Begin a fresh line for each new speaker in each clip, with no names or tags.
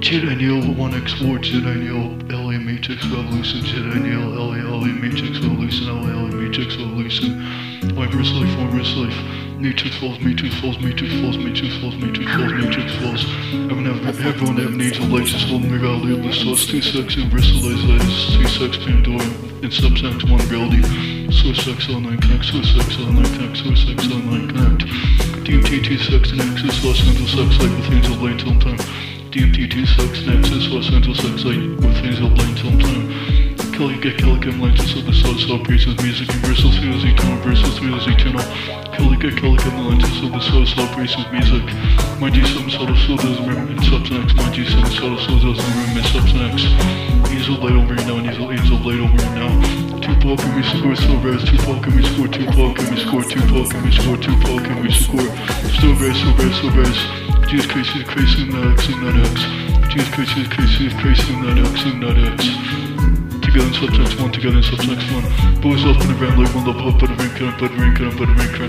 Jedi Neil 1x4, Jedi LA Matrix Revolution, Jedi Neil, LA, LA Matrix Revolution, LA, LA Matrix Revolution. Verse life, verse life. Matrix falls, Matrix falls, Matrix falls, Matrix falls, Matrix falls, Matrix falls. Everyone have, everyone have of light, just holding the reality the source. Two sex universalized lights, two sex Pandora, and subsex one reality. Source sex online connect, source sex online connect, source sex online connect. DMT two sex and access, Los Angeles sex light with angel light till time. DMT two sex and access, Los Angeles sex light with angel light till time. Kelly get Kelly get Atlantis of the soul celebrations music universal through the eternal versus through the eternal. Kelly get Kelly get Atlantis of the soul celebrations music. My G7 subtle soul doesn't remember in substance. My G7 subtle soul doesn't remember in substance. Angel light over here now, angel angel light over here now. Tupac and we score so res, Tupac and we score, Tupac and we score, Tupac and we score, Tupac and we score. Still res, so res, so res. Jesus Christ is Christ in that X in that X. Jesus Christ is Christ is Christ in that X in that X together in subtext one, together in subtext one. Boys up in the round like one love up, but a ring cut, but a ring cut, but a ring cut.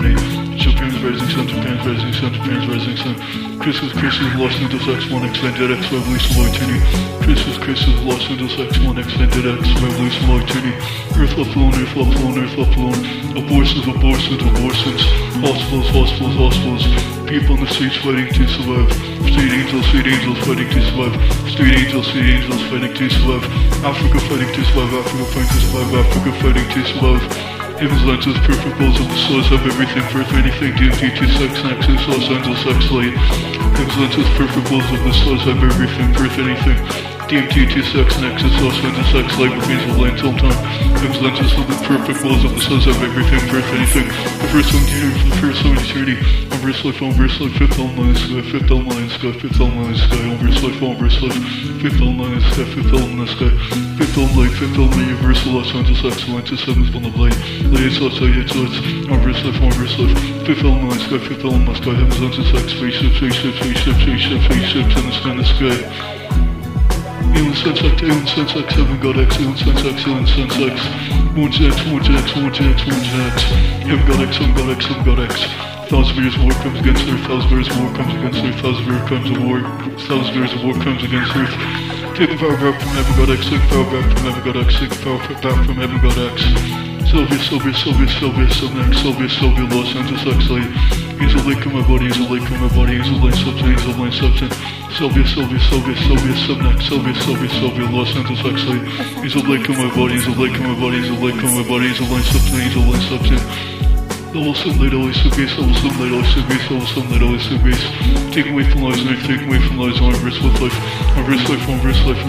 Japan's rising sun, Japan's rising sun, Japan's rising sun. Christmas, Christmas, Los Angeles X1, extended X, revolution, tiny. Christmas, Christmas, Los Angeles X1, extended X, revolution, tiny. Earth left alone, Earth left alone, Earth left alone. Abortions, abortions, abortions. Hospitals, hospitals, hospitals. People on the streets fighting to survive. Street angels, street angels fighting to survive. Street angels, street angels fighting to survive. Africa fighting to survive. Africa fighting to survive. Africa fighting to survive. Heaven's lenses, perfect balls of the source have everything, birth anything, DMT to sex, nexus, Los Angeles sex light. Heaven's lenses, perfect balls of the source have everything, birth anything. DMT to sex, nexus, Los Angeles sex means of land till time. Lenses of the perfect balls of the source have everything, birth anything. The first one here, the first one eternity. On verse life, on verse life, fifth the sky, fifth the sky, fifth the sky, on verse life, on verse life, fifth the sky, fifth the sky, fifth element light, fifth element universal, Los Angeles excellence, seventh one of light. Ladies, let's say it's let's on verse life, on verse life, fifth in the sky, fifth in the sky, heaven's lenses, X, spaceships, spaceships, spaceships, spaceships, spaceships in the sky, in the sky. Alien sense X, alien sense heaven god X, alien sense X, sense X. One X, one X, one X, one X. Heaven god X, heaven god X, heaven god X. Thousand years of war comes against Earth, thousand years of war comes against Earth, thousand years comes of war, thousand years of war comes against Earth. Take the power back from heaven god X, take the power back from heaven god X, take the power back from heaven god X. Sylvia, Sylvia, Sylvia, Sylvia, Sylvia, Sylvia, Sylvia, Los Angeles X. He's a lake in my body, he's a lake in my body, he's a lane substance, he's a lane substance. Sylvia, Sylvia, Sylvia, Sylvia, Subnex, Sylvia, Sylvia, Sylvia, Los Angeles light. He's a lake in my body, he's a lake in my body, he's a lake in my body, he's a lane substance, he's a lane substance. Level sunlight, always subbase, level sunlight, always subbase, level sunlight, always subbase. Taking away from lives, knife, taking away from lives, on reverse with life, on reverse life, on reverse life.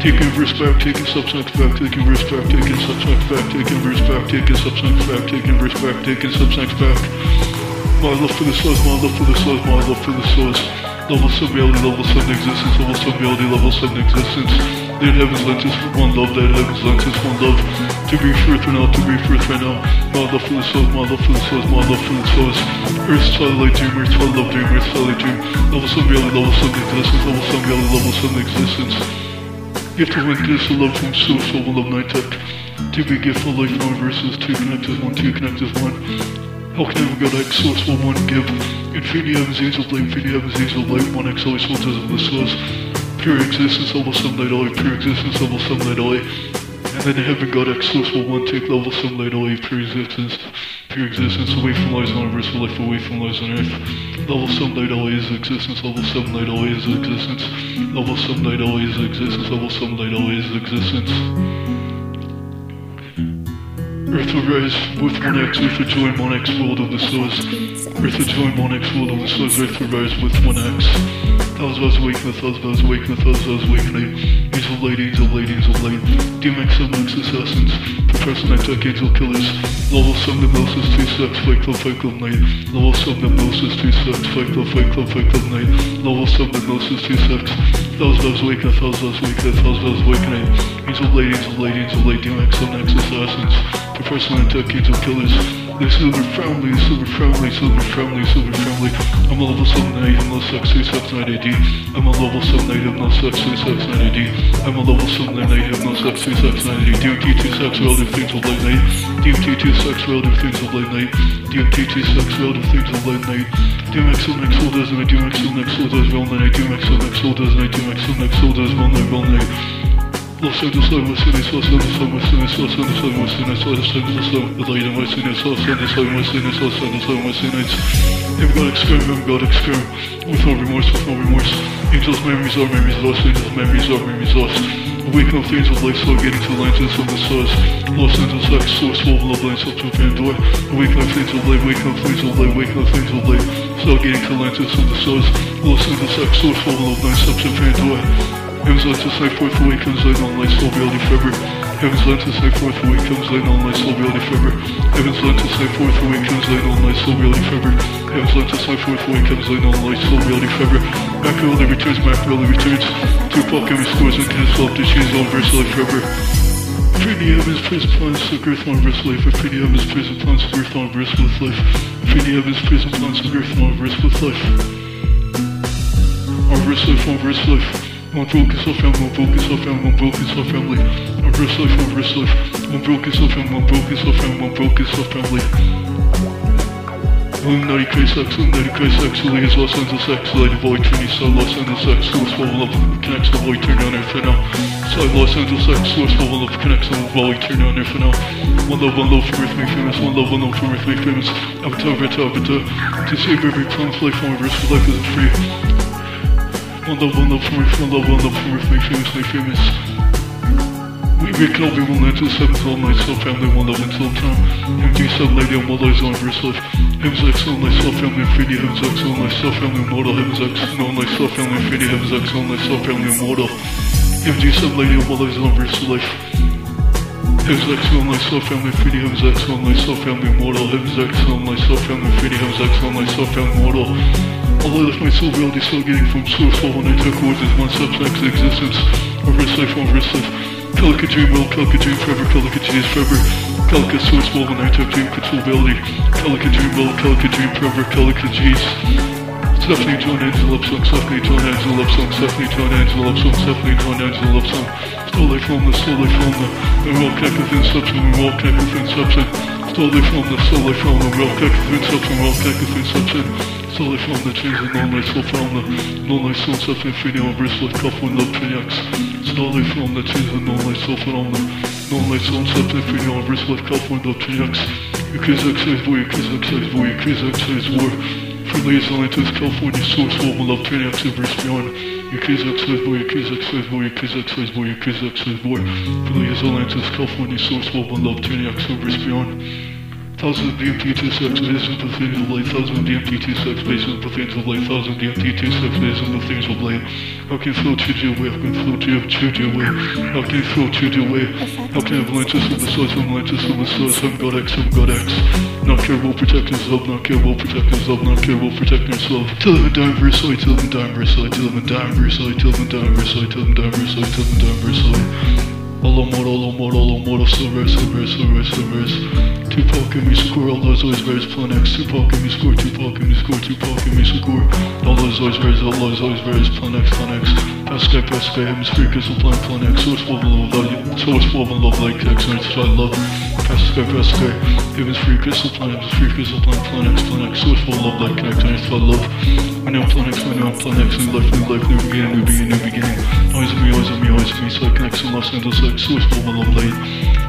Taking reverse back, taking substance back, taking reverse back, taking substance back, taking reverse back, taking substance back, taking reverse back, taking substance back. My love for the source, my love for the source, my love for the source. Level sub reality, level sub existence, level sub reality, level sub existence. Dead heavens lenses, one love, dead heavens lenses, one love. To be truth right now, to be truth right now. My love for the source, my love for the source, my love for the source. Earth's twilight dream, Earth's twilight dream, Earth's twilight dream. Level sub reality, level sub existence, level sub reality, level sub existence. Gift of witness, love from source, soul, love night tech. To be gift of life, one versus two connect as one, two connect as one. How can got X source will one give? Infinity heavens, angel light, infinity heavens, angel light, one X always filters of the source. Pure existence, level sunlight eye, pure existence, level sunlight eye. And then heaven god X source will one take level sunlight eye, pure existence. Pure existence away from lies on earth, life away from lies on earth. Level sunlight eye is existence, level sunlight eye is existence. Level sunlight eye is existence, level sunlight eye is existence. Earth will with one X, Earth join one X world of the source. Earth join one X world of the source, Earth will rise with one X. Thousand bells awaken, thousand bells awaken, thousand bells awakening. Angel light, angel light, angel light. DMX, MX assassins. Professor Night Tech, angel killers. Level 7 hypnosis, 2 steps, fight club, fight club night. Level 7 hypnosis, 2 steps, fight club, fight club, fight club night. Level 7 hypnosis, 2 steps. Thousand bells awaken, thousand bells awaken, thousand bells awakening. Angel light, angel light, angel light, DMX, MX assassins. Professor Night Tech, angel killers. The silver family, silver family, silver family, silver family. I'm a level 7 8, I'm not sex, 2 sex, 9 AD. I'm a level 7 8, I'm not sex, 2 sex, 9 AD. I'm a level 7 8, I'm not sex, 2 sex, 9 AD. DMT 2 sex, relative things of late night. DMT 2 sex, relative things of late night. DMT 2 sex, relative things of late night. DMX on soul does and I DMX on next soul does well night. DMX on next soul does and I DMX Você não sabe, você nem só, você gonna indo mais sem só, você não remorse, without remorse. Memories are memories lost, angels, memories are memories lost. Wake up things of life, start getting to lines and from the stars. Lost into sex, source, full of lines up to Pandora. Wake up things of light, wake up things of light, wake up things of light. Start getting to the stars. Of lines up Los Heaven's light to say forth awakens light on light soul reality forever. Heaven's light to say forth awakens light on light soul reality forever. Heaven's light to say forth awakens light on light soul reality forever. Heaven's light to say forth awakens light on light soul reality forever. Back reality returns, back reality returns. Tupac and scores and can solve the chains on verse life forever. Free the heavens, prison plans, the girth on verse life. Free the heavens, prison plans, the girth on verse with life. Free the heavens, prison plans, the girth on verse with life. On verse life, on verse life. I'm focused so family, I'm focused so family, I'm focused so family. I'm risk life, I'm risk life. I'm focused on family, I'm focused on family, I'm focused on family. Illuminati Christ X, Illuminati Christ X, Elias Los Angeles X, Light of All Side Los Angeles X, Source Full of Love, Connects the boy Eternity on Earth and Now. Side Los Angeles X, Source Full of Love, Connects the boy Eternity on Earth and Now. One love, one love from Earth made famous, one love, one love from Earth made famous. Avatar, Avatar, Avatar. To save every promised life on Earth, life is free. Love, love one love, one love from Earth, make famous, make famous. We make all not to seven till night, so family, one love until time. MG sub lady on one lies on verse life. X, all night, self family, infinity, X, all night, self family, immortal, X, all night, self family, infinity, X, all night, self family, immortal. MG sub lady on one lies on life. X, all night, self family, infinity, X, all night, self family, immortal, X, all night, self family, infinity, X, all night, self family, immortal. All I left my soul reality still getting from source I took words as one substance existence. Over life, over life. Calica dream will, Calica dream forever, Calica is forever. Calica source I took dream controllability. Calica dream will, Calica dream forever, Calica G's. Stephanie John Angel love song, Stephanie John Angel love song, Stephanie John Angel love song, Stephanie John Angel love song. Life from the, life from the, we walk back within substance, we walk back within substance. Life from the, life from the, we walk back within substance, we walk back within substance. Selection of the chains of non-racial trauma, non-racial suffering, on of racial coupling of projects. Selection of the chains of non-racial phenomena, non-racial on freedom of racial coupling of projects. Ukraine's exercise boy, war, Ukraine's exercise boy, war, Ukraine's exercise war. Friendly Atlantis, California source, global love, projects, and verse beyond. Yakuza Exercise Boy, Yakuza Exercise Boy, Yakuza Exercise Boy, Yakuza Exercise Boy. Philly is Atlantis, California source, love, one love, Taniac, Silver's Beyond. Thousands of DMT2 sex, based on the things of light. Thousands of DMT2 sex, based on the things of light. Thousands of DMT2 sex, based on the things of light. How can you throw Chuju away? How can you throw Chuju away? How can you throw Chuju away? How can Atlantis of the source, have Atlantis of the source, have God X, have God X. Not care will protect himself, not care will protect himself, not care will protect himself. Till them die Versailles, till them die Versailles, till them die Versailles, till them die Versailles, till them die Versailles, till them die Versailles. All amor, all amor, all amor, silver, silver, silver, silver. Tupac and me score, all those always bears plan X. Tupac and me score, Tupac and me score, Tupac and me score. All those always bears, all those always bears plan X, plan X. Aspect by sky, hemisphere, crystal plan, X, source form love, love you, source form and love, like, X, night, sky, love, past sky, past sky, hemisphere, crystal plan, hemisphere, plan, X, planet, planet, source form, love, like, X, night, sky, love, my name, planet, my plan, X, new life, new life, new beginning, new beginning, new beginning, always me, always me, always me, so I connect some left, and just like, source form and love, light,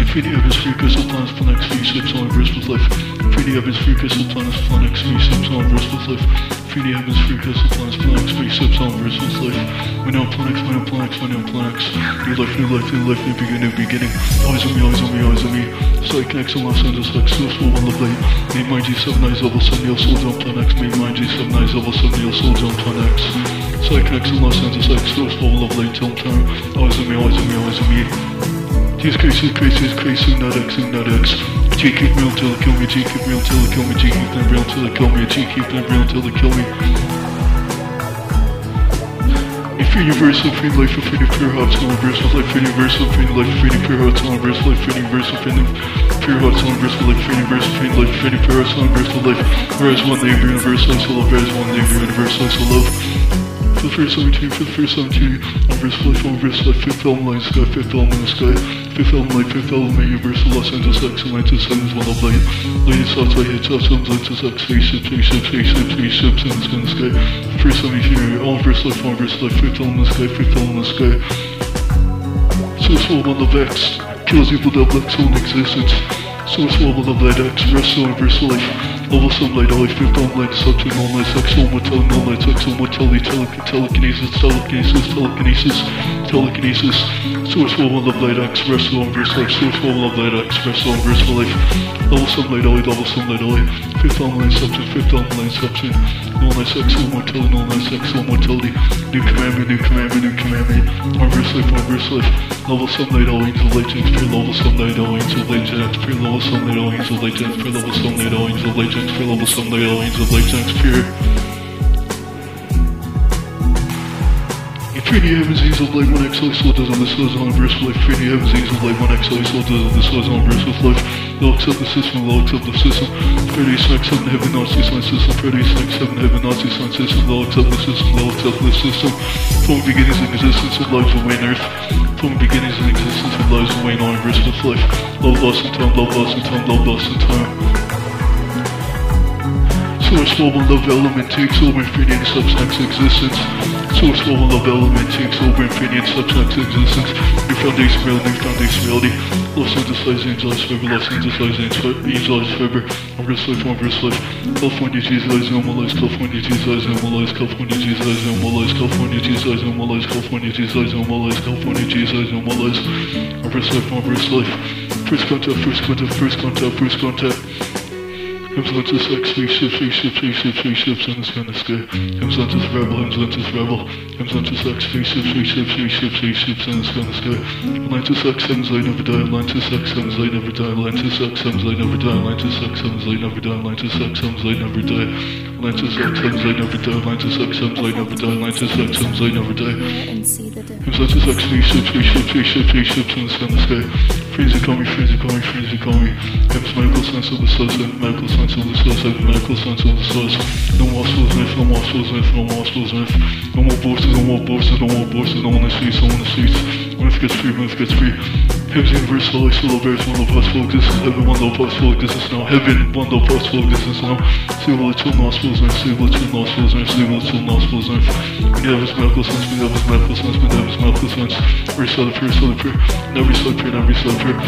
Infinity of his free crystal planets, planets, me, sips on, verse with life. Infinity of his free crystal planets, planets, me, sips on, verse with life. Infinity Evans, free crystal planets, plan X, V, sips on verse with life. We know plan we know plan we know plan New life, new life, new life, new beginning, new beginning. Always on me, always on me, always on me. So I connect to Los Angeles, like source, will one love light. Made my G7 eyes, level 7, Neil Soul on plan X. Made my G7 eyes, level 7, Neil Soul on plan X. So I connect to Los Angeles, like source, will one love light, till time. Always on me, always on me, always on me. Jesus Christ, Jesus Christ, not X, soon not X. G keep real till they kill me, G keep real till they kill me, G keep them real till they kill me, G keep them real till they kill me. universe, infinite life, infinite pure hearts, universal life, universe, infinite life, infinite pure hearts, universal life, universe, infinite pure hearts, universal life, universe, infinite life, infinite pure hearts, universal life. Rise one name, universe, life, so love, rise one name, universe, life, so love. For the first 17, for the first 17, universal life, universal life, fifth element, light, sky, fifth element, in the sky, fifth element, fifth element, universal, Los Angeles, X, Atlantis, Sevens, one of light, latest thoughts, light, hits, thoughts, Atlantis, X, spaceship, spaceship, spaceship, spaceships, in the sky, in the sky. First 17, universal life, universal life, fifth element, in the sky, fifth element, in the sky. Source form on the Vex, kills evil that lacks own existence. Source form on the Light X, rest universal life. Level 7 late, I free from late, subject online, sex, all my telling, online, sex, all my telly, telekinesis, telekinesis, telekinesis. telekinesis telekinesis, Sourceful One Love Light X, Restful One Verse Life, Sourceful One Love Light X, Restful One Verse Life, Level Sunlight Ally, Level Sunlight only, Fifth Online Substance, Fifth Online Substance, No Nice X, No Mortality, No Nice X, No Mortality, New Commandment, New Commandment, New Commandment, One Verse Life, One Verse Life, Level Sunlight only, Angel Light Gens, Free Level Sunlight All Angel Light Gens, Free Level Sunlight All Angel Light Gens, Free Level Sunlight All Angel Light Gens, Free Level Sunlight All Angel Light Gens, Pure. Infinity heavens, angel light, one X, life, soul does on this was on verse life. Infinity heavens, angel light, one X, life, soul does on this was on verse with life. They'll accept the system, they'll accept the system. Freddy Snack, seven heaven, Nazi sign system. Freddy Snack, seven heaven, Nazi sign system. They'll accept the system, they'll accept the system. From beginnings and existence of lives away on earth. From beginnings and existence of lives away on verse with life. Love lost in time, love lost in time, love lost in time. Source level love element takes over infinite substance existence. Source level love element takes over infinite substance existence. New foundation reality, new foundation reality. Los Angeles lies angel lies forever, Los Angeles lies angel lies forever. I'm rest life, I'm rest life. California Jesus lies no more lies, California Jesus lies no more lies, California Jesus lies no more lies, California Jesus lies no more lies, California Jesus lies no more lies, California Jesus lies no more lies. I'm gonna life, I'm gonna life. First contact, first contact, first contact, first contact. Influences sex, spaceships, spaceships, spaceships, spaceships in the sky, in the sky. Influences rebel, influences rebel. Influences sex, spaceships, spaceships, spaceships, spaceships in the sky, in the sky. Atlantis X, heavens light never die. Atlantis X, heavens light never die. Atlantis X, heavens light never die. Atlantis X, heavens light never die. Atlantis X, heavens light never die. Lances up times I never die. Lances up times I never die. Lances up times I never die.
Hymns lances
up three ships, three ships, three ships, three ships in the sun sky. Freeze call me, freeze call me, freeze call me. Hymns medical sense of the sunset, medical sense of the sunset, medical sense of the sunset. No more souls myth, no more souls myth, no more souls myth. No more bosses, no more bosses, no more bosses, no one in the streets, no one in the streets. Myth gets free, myth gets free. Heaven's universal, life, soul, bears, one love, possible existence. Heaven, one love, possible existence now. Heaven, one love, possible existence now. Stable two nostrils, knife, stable two nostrils, knife, stable two nostrils, knife. We have his medical sense, we have his medical sense, we have his medical sense. Every side of prayer, side of prayer. Every side of prayer, every side of prayer.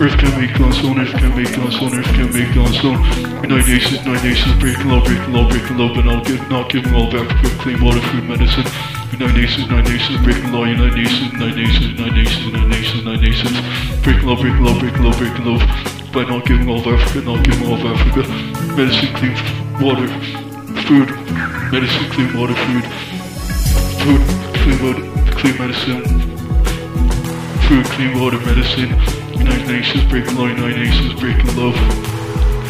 Earth can make on stone, earth can make on stone, earth can make on stone. United Nations, United Nations, breaking law, breaking law, breaking law, but not, give, not giving all back clean water, food, medicine. United Nations, United Nations, breaking law, United Nations, United Nations, United Nations, United Nations, United Nations. Breaking law, breaking law, breaking law, breaking law. By not giving all of Africa, not giving all of Africa. Medicine, clean water, food. Medicine, clean water, food. Food, clean water, clean medicine. Food, clean water, medicine. United Nations, breaking law, United Nations, breaking love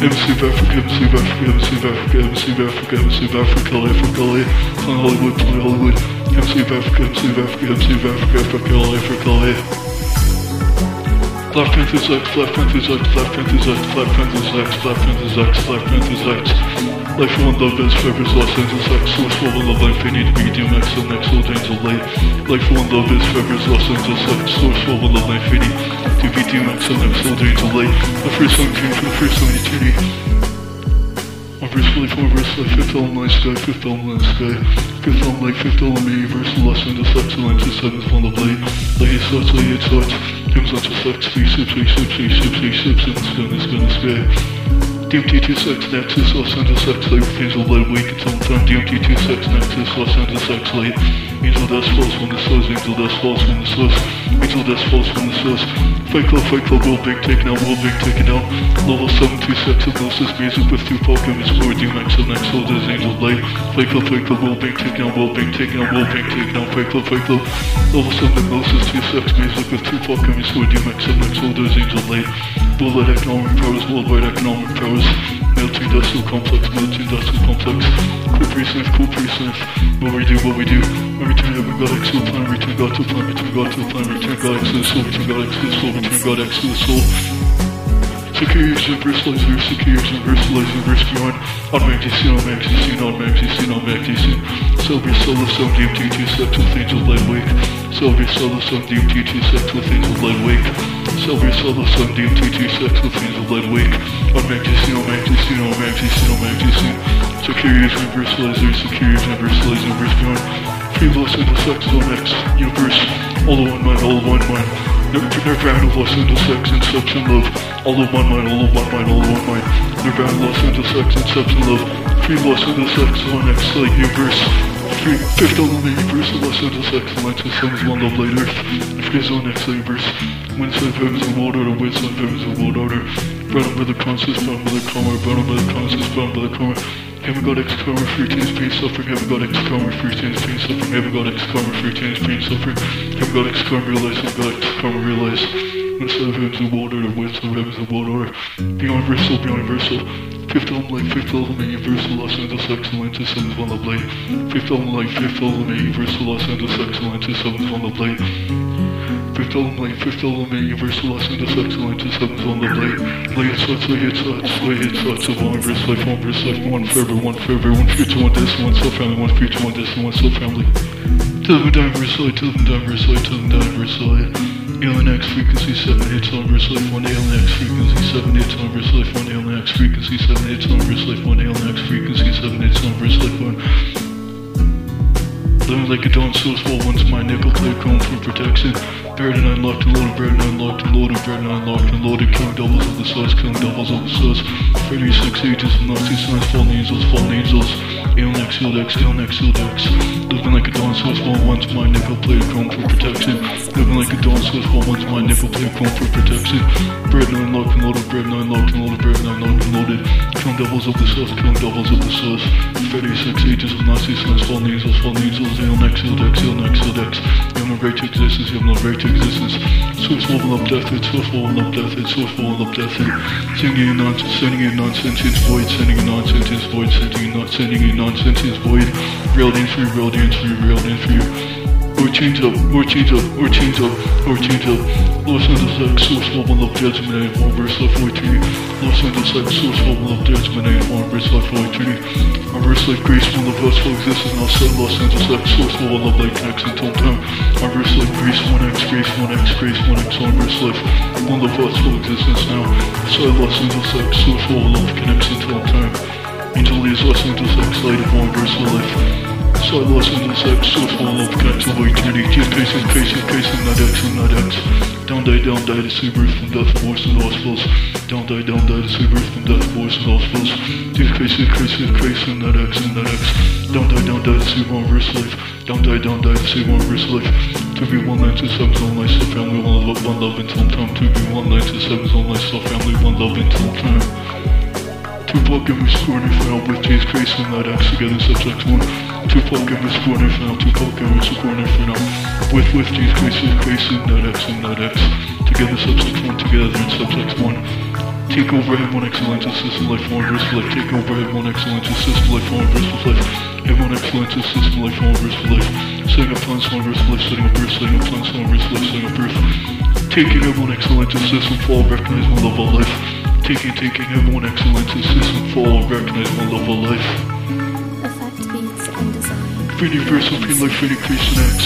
in South Africa, in South Africa, in South Africa, in South Africa, in South Africa, life for Kelly, from Hollywood to Hollywood, in South Africa, in South Africa, in South Africa, for Kelly, for Kelly. Left hand is X, left hand is X, left hand is X, left hand is X, left hand is X, left hand is X. Life will love is forever's lost and is excellence full of love life they need to be medium excellent excellent days of light. Life will love is forever's lost and is excellence full of love life they need to be medium excellent excellent days of light. The first time came from the first time eternity On verse life, on verse life, fifth element sky, fifth element sky Fifth element, fifth element universe, lost and is excellent to seventh one of light Light is such, light is such Hymns on to sex, three sips, three sips, three sips, three sips, and it's gonna, it's gonna, it's gonna DMT26 Nexus Los Angeles X-Light refusal lead week and sometime DMT26 Nexus Los Angeles X-Late. Angel dust falls from the source, angel dust falls from the source. Angel dust falls from the source. Fight Club, Fight Club, World Big taken out, World Big taken out. Level 726 Hypnosis Music with and his 4 DMX and X Holders, Angel Light. Fight Club, Fight Club, World Big taken out, World Big taken out, World Big taken out. Fight Club, Fight Club. Level 7 Hypnosis 26 Music with and his 4 DMX and X Holders, Angel Light. Worldwide economic powers, worldwide economic powers. Military industrial complex, military industrial complex. Cool pre-sniff, cool pre-sniff. What we do, what we do. Return heaven, God X to the plan, return God to the plan, return God to the plan, return God to the soul, return God to the soul, return God to the soul. Securities universalize verse, securities verse beyond. Automatic scene, automatic scene, automatic scene, automatic scene. Celebrate solo some DMT two things of light wake. Celebrate solo some DMT two things of light wake. Celebrate solo some DMT two things of light wake. Automatic scene, automatic scene, automatic scene, automatic scene. Securities universalize verse, securities verse beyond. Free Los Angeles X on universe. All of one mind, all of one mind. Nirvana, Los Angeles Sex and Subs and Love. All of one mind, all of one mind, all of one mind. Nirvana, Los Angeles Sex and Subs and Love. Free Los Angeles Sex on X Light Universe. Free Fifth Element Universe Los Angeles Excellence and Suns One Love Light Earth. Free Zone X Universe. Winside Heavens and World Order, Winside Heavens and World Order. Bound by the conscious, bound by the karma, bound by the conscious, bound by the karma. Heaven God X karma, free tears, pain, suffering. Heaven God X karma, free tears, pain, suffering. Heaven God X karma, free tears, pain, suffering. Heaven God X karma, realize. Heaven God X karma, realize. Inside of heavens and world order, west of heavens and world. Beyond universal, beyond universal. Fifth element light, fifth element universal, Los Angeles excellence, seventh one of light. Fifth element light, fifth element universal, Los Angeles excellence, seventh one of light. Fifth element, fifth element, universal Los Angeles excellence, seventh one of light. Lay it thoughts, lay it thoughts, lay it thoughts of one verse life, one verse life, one forever, one forever, one future, one distant, one soul family, one future, one distant, one soul family. Till them down verse light, till them down verse light, till them down verse light. Alien X frequency 7 hits on verse life 1 Alien X frequency 7 hits on verse life 1 Alien X frequency 7 hits on verse life 1 Alien X frequency 7 hits on verse life 1 Living like a dawn source while once my nickel plate comb for protection. Buried and unlocked and loaded, buried and unlocked and loaded, buried and unlocked and loaded, killing doubles of the sauce, killing doubles of the sauce. 36 ages of Nazi signs, fallen angels, fallen angels. Alien X, Shield X, Alien X, Shield X. Living like a dawn source while once my nickel plate comb for protection. Living like a dawn source while once my nickel plate comb for protection. Buried and unlocked and loaded, buried and unlocked and loaded, buried and unlocked and loaded. Killing doubles of the sauce, killing doubles of the sauce. 36 ages of Nazi signs, fallen angels, fallen angels. Alien X, Shield X, Alien X, Shield X. You have no right to existence, you have no right to existence. Source level up death, it's source level up death, it's source level up death. Sending in nonsense, sending in nonsense void, sending in nonsense void, sending in not sending in nonsense void. Reality is free, reality is free, reality is free. Or change up, or change up, or change up, or change up. Los Angeles X, source level up judgment, one verse life, void three. Los Angeles X, source level up judgment, one verse life, void three. Our verse life, grace, one of us, full existence, now set Los Angeles X, source level up light, connects until time. Our verse life, grace, one X, grace, one X, grace, one X, one verse life. One of us, full existence now. Set Los Angeles X, source level up, connects until time. Angel is Los Angeles X, light of one verse life. So I lost in the sex, so full of cancel eternity. Just pacing, pacing, pacing, not X and not X. Down die, down die, to see birth from death, force and hospitals. Down die, down die, to see birth from death, force and hospitals. Just pacing, pacing, pacing, not X and not X. Down die, down die, to see one verse life. Down die, down die, to see one verse life. To be one night to seven, one life, so family, one love, one love until time. To be one night to seven, one life, so family, one love until time. Tupac and Miss Corner found with Jay's Grace and that X together subject 1. Tupac and Miss Corner found, Tupac and Miss Corner found. With, with Jay's Grace and Grace and that X and that X. Together subject 1, together in subject 1. Take over head one excellence system life one verse life. Take over head one excellence system life one verse life. Head one excellence system life one verse life. Setting up plans one verse life. Setting up birth. Setting up plans one verse life. Setting up birth. Taking head one excellence system fall. Recognize one love of life. Taking, taking everyone excellence system fall. Recognize one love of life.
Effect beats and design.
Free universal free life free creation X.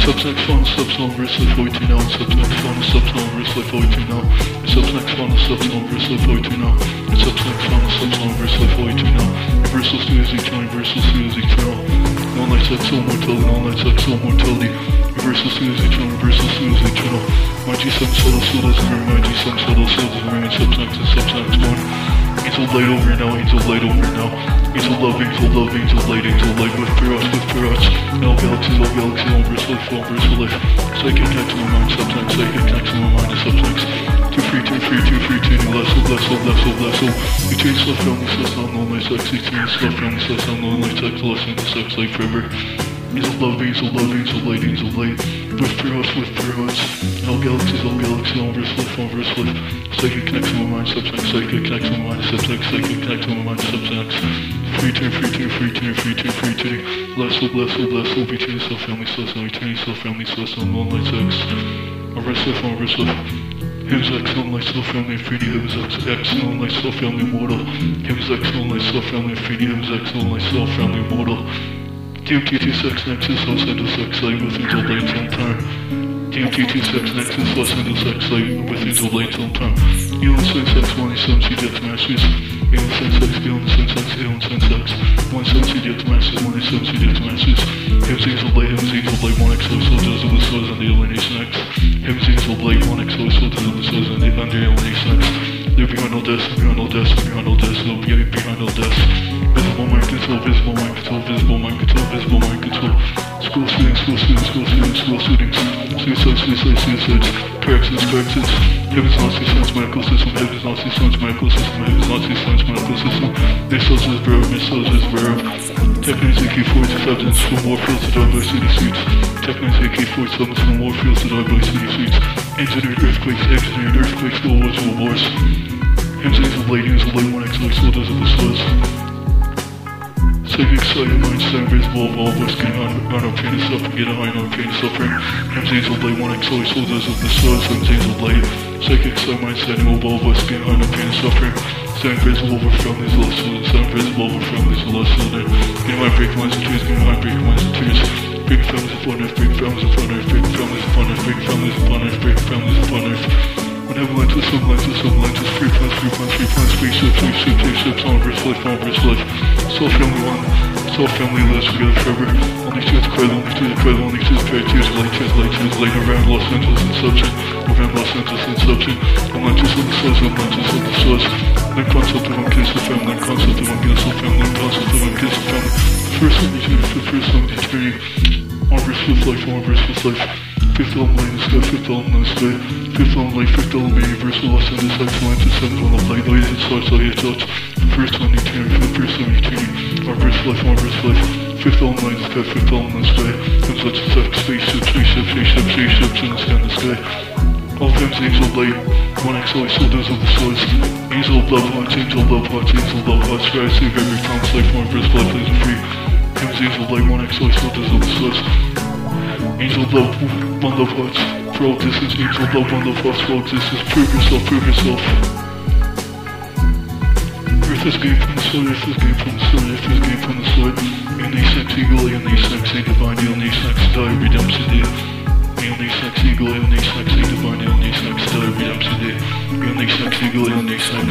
Subsex fauna subzone verse life 14 now. Subsex fauna subzone verse life 14 now. Subsex fauna subzone verse life 14 now. Subsex fauna subzone verse life 14 now. Universal studios eternal. Universal studios eternal. Night sex soul mortality. No night sex soul mortality. Universal studios eternal. Universal studios eternal. My G7 subtle doesn't remain. My G7 subtle doesn't remain. Subsex and subsex one. Angel light over now, angel light over now. Angel love, angel love, angel light, angel light with pure with. All galaxies, all galaxies, all verse life, verse life. Psychic to my mind, subtext, psychic to my mind, subtext. Too free, too free, too free, too new, less, less, less, less. You change stuff, family, stuff, not lonely, sex, you change stuff, family, stuff, not lonely, sex, less, sex, like forever. Love, angel love, angel light, angel light. With through us, with through us. All galaxies, all galaxies, all verse all verse life. Psychic connects to my mind, subsex, psychic connects to my mind, subsex, psychic connects to my mind, subsex. Free turn, free turn, free turn, free turn, free turn. Bless, oh, bless, oh, bless, oh, between self, family, celestial, eternity, self, family, celestial, moonlight, sex. All verse life, all verse life. Hymns X, Moonlight, Soul Family, Infinity, X, X, Moonlight, Soul Family, Mortal. Hymns X, Moonlight, Soul Family, Infinity, Hymns X, Moonlight, Soul Family, Mortal. DMT26 Nexus, Los Angeles X, Light with Angel Light on time. DMT26 Nexus, Los Angeles X, Light with Angel Light on time. Elon Sense X, 187 CDX Masters. Elon Sense X, Elon Sense X, Elon Sense X. 187 CDX Masters, 187 CDX Masters. Hymns Angel Light, Hymns Angel Light, 1X, Soldiers of the Swords and the Alienation X. Hymns Angel Light, 1X, Soldiers of the Swords and the Alienation X. They're behind all deaths, behind all deaths, behind all deaths, they'll be behind all deaths. Visible mind control, visible mind control, Suicide, suicide, accidents. Heaven's Nazi Science Medical System, Heaven's Nazi Science Medical System, Heaven's Nazi Science Medical System. Missiles is rare, missiles is rare. Techniques AK-47 evidence for more fields to city suits. Techniques AK-47 for more fields to city suits. Engineered earthquakes, engineered earthquakes, world wars, world wars. Hymns of ladies, light one X, like soldiers of the swords. Psychic excited mind, stand visible of all of us, getting on, our suffering, getting high on pain suffering. Hymns of light one X, like soldiers of the swords, hymns of. Psychic excited mind, standing over all of us, suffering. Stand visible over families, lost children, stand visible over families, lost children. Getting my break minds and tears, getting my break minds and tears. Breaking families upon earth, breaking families upon earth, breaking families upon earth, breaking families upon earth, breaking families upon earth. Whenever Atlantis, Atlantis, Atlantis, free plans, free plans, free plans, spaceships, spaceships, spaceships, on verse life, on verse life. Soul family one, soul family lives together forever. Only the cradle, only the cradle, only to the cradle, tears, light, tears, light, light, around Los Angeles Inception, around Los Angeles Inception. Atlantis of the source, Atlantis of the source. Then concept of the family, then concept of the family, then concept of the family. First one, eternity, first one, eternity. On verse with life, on verse with life. Fifth light in the sky, fifth element in the sky. Fifth element light, fifth element universal, Los Angeles excellence, the seventh one of light, light and stars, light and touch. First one eternity, for the first one eternity. On verse life, on verse life. Fifth light in the sky, fifth element in the sky. Comes let's attack spaceship, spaceship, spaceship, spaceships in the sky, in the sky. All times angel light, one X light, soldiers of the swords. Angel love hearts, angel love hearts, angel love hearts. Try to save every promise life, one verse life, lives and free. Times angel light, one X light, soldiers of the swords. Angel love, one love hearts. For all distance, angel of love, one love hearts. For all distance, prove yourself, prove yourself. Earth is gained from the sword, earth is gained from the sword, earth is gained from the sword. And they sex eagle, and they sex a divine, and they sex die, redemption day. And they sex eagle, and they sex a divine, and they sex die, redemption day. And they sex eagle, and they sex.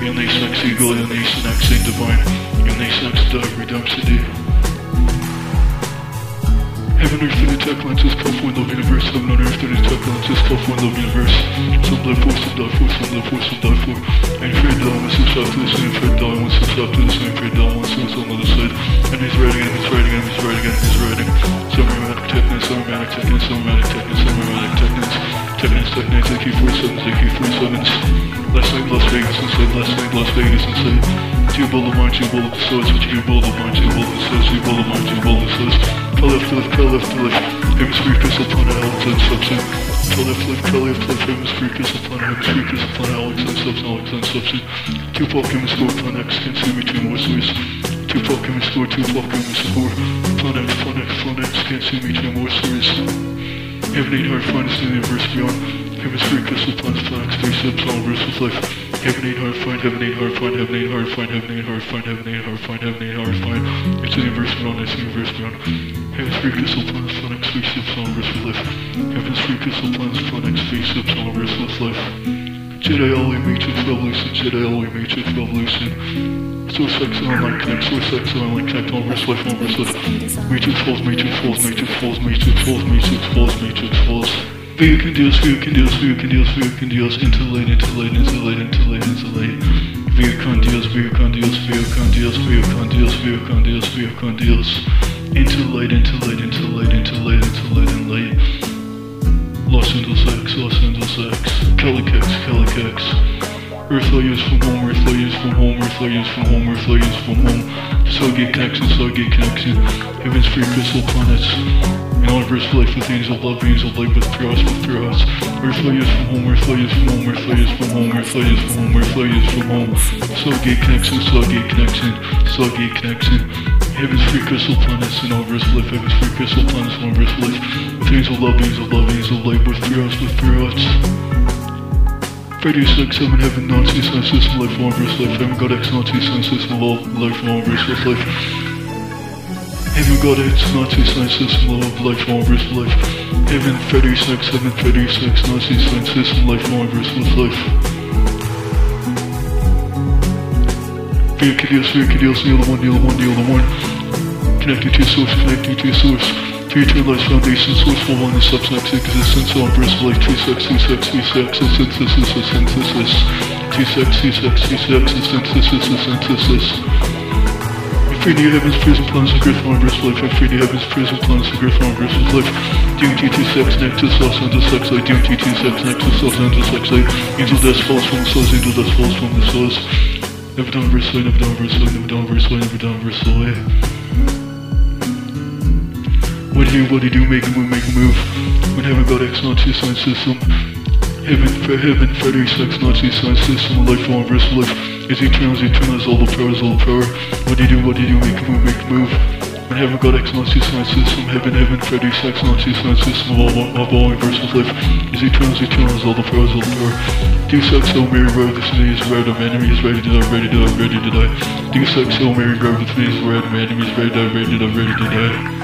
And they sex eagle, and they sex a divine, and they sex die, redemption day. Heaven, earth, and attack lenses, puff wind of universe. Heaven on earth, and attack lenses, puff wind of universe. Some live for, some die for, some live for, some die for. And Fred die, one subscribe to the same Fred die, one subscribe to the same Fred die, one so it's on the other side. And he's writing, and he's writing, and he's writing, and he's writing. Some romantic techniques, some romantic techniques, some romantic techniques, some romantic techniques. Techniques, techniques, AK-47s, AK-47s. Last night, Las Vegas inside, last night, Las Vegas inside. Two-ball of mine, two-ball of the swords, two-ball of mine, two-ball of the swords, two-ball of mine, two-ball of the swords. Call left to left, left to left. Hemisphere pistol planet Alex and substance. Left to left, left to left. Hemisphere pistol planet, hemisphere pistol planet Alex and substance, Alex and substance. Tupac hemisphere planet X can see me two more source. Tupac hemisphere, Tupac hemisphere. Planet X, planet X, planet X can't see me two more source. Heaven ain't hard, find us in the universe beyond. Hemisphere crystal planets, planet spaceships, all versus life. Heaven ain't hard, find heaven ain't hard, find heaven ain't hard, find heaven ain't hard, find heaven ain't hard, find heaven ain't hard, find. It's the universe beyond, it's the universe beyond. Heaven's free crystal planets, planet spaceships, all versus life. Heaven's free crystal planets, planet spaceships, all versus life. Jedi Ollie Matrix Revolution, Jedi Ollie Matrix Revolution. Source X Online Connect, Source X Online Connect, all versus life, all versus life. Matrix falls, Matrix falls, Matrix falls, Matrix falls, Matrix falls, Matrix falls. Via can Via can Dios, via can Dios, via can light, into light. Via con Dios, via con Dios, via con Dios, via con Dios, via con Dios, via con Dios. Into light, into light, into light, into light, into light, and light. Los Angeles X, Los Angeles X. Calicex, Calicex. Earth layers from home, Earth layers from home, Earth layers from home, Earth layers from home. Stargate connection, Stargate connection. Heaven's free crystal planets. In all verse life with angels, love, of light with us, with through us. Earth light from home, Earth light from home, Earth light from home, Earth light from home, Earth light is from home. Stargate connection, Stargate connection, Stargate connection. Heaven's free crystal planets in all life, Heaven's free crystal planets in all life. With angels, love, of love, of light with us, with us. Friday 6, 7, Heaven, Nazi, Sun Life, One, Verse, Life, Heaven, God, X, Nazi, Sun Love, Life, One, Verse, Life. Heaven, God, X, Nazi, Sun Love, Life, One, Verse, Life. Heaven, Friday 6, 7, Friday 6, Nazi, Sun Life, One, Verse, Life. Via Kidios, Via Kidios, Neil the One, Neil the One, Neil the One. Connecting to source, connecting to source. Three eternal life foundation, sourceful one is subsex existence, all verse life, two sex, two sex, two sex, a synthesis, a synthesis. Two sex, two sex, two sex, a synthesis, a synthesis. Infinity heavens, prison plans of Griff one verse life. Infinity heavens, prison plans of Griff one verse life. DMT two sex, Nexus, Los Angeles sex light. DMT two sex, Nexus, Los Angeles sex light. Angel dust falls from the stars, angel dust falls from the stars. Never done light, never done light, never done light, never done verse light. What do you what do you do, make a move, make a move. When heaven got X Nazi sign system. Heaven, for heaven, Frederick X Nazi sign system, life on verse life. Is eternal, is eternal, is all the power, is all the power. What do you do, what do you do, make a move, make a move. When heaven got X Nazi sign system, heaven, heaven, Frederick X Nazi sign system, of all, of all universes life. Is eternal, is eternal, is all the power, is all the power. Do sex, so Mary, rare, the city is red, of enemy is ready to die, ready to die, ready to die. Do sex, so Mary, rare, the city is red, of enemy is ready to die, ready to die, ready to die.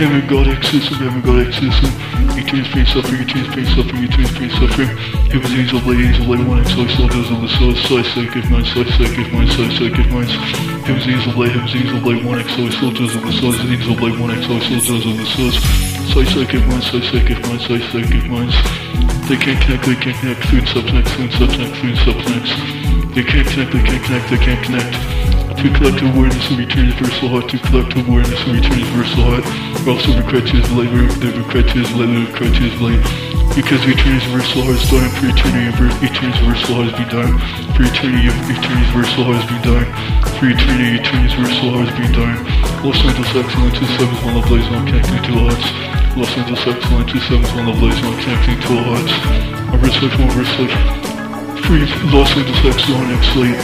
Heaven God exists, heaven God exists. Eternal pain suffering, eternal pain suffering, eternal pain suffering. Heaven's angel, light, angel, light, one X, light, soul, of the soul, size, psychic mind, size, psychic mind, size, psychic minds. Heaven's angel, light, heaven's angel, light, one X, light, soul, of the soul, angel, light, one X, light, soul, of the soul. Size, psychic minds, size, psychic minds, size, psychic minds. They can't connect, they can't connect, subnext, through and subnext, through and. They can't connect, they can't connect, they can't connect. To collective awareness of eternal universal heart, to collective awareness of eternal universal heart. Also regret to his light, we regret to his light, we regret to his light. Because eternal universal heart is dying, for eternity, eternal universal heart has been dying. For eternity, eternal universal heart has been dying. For eternity, eternal universal heart has been dying. Los Angeles excellence is seven one blaze on connecting to hearts. Los Angeles excellence is seven one blaze on connecting to hearts. A verse life, one verse life. Free Los Angeles excellence, X light.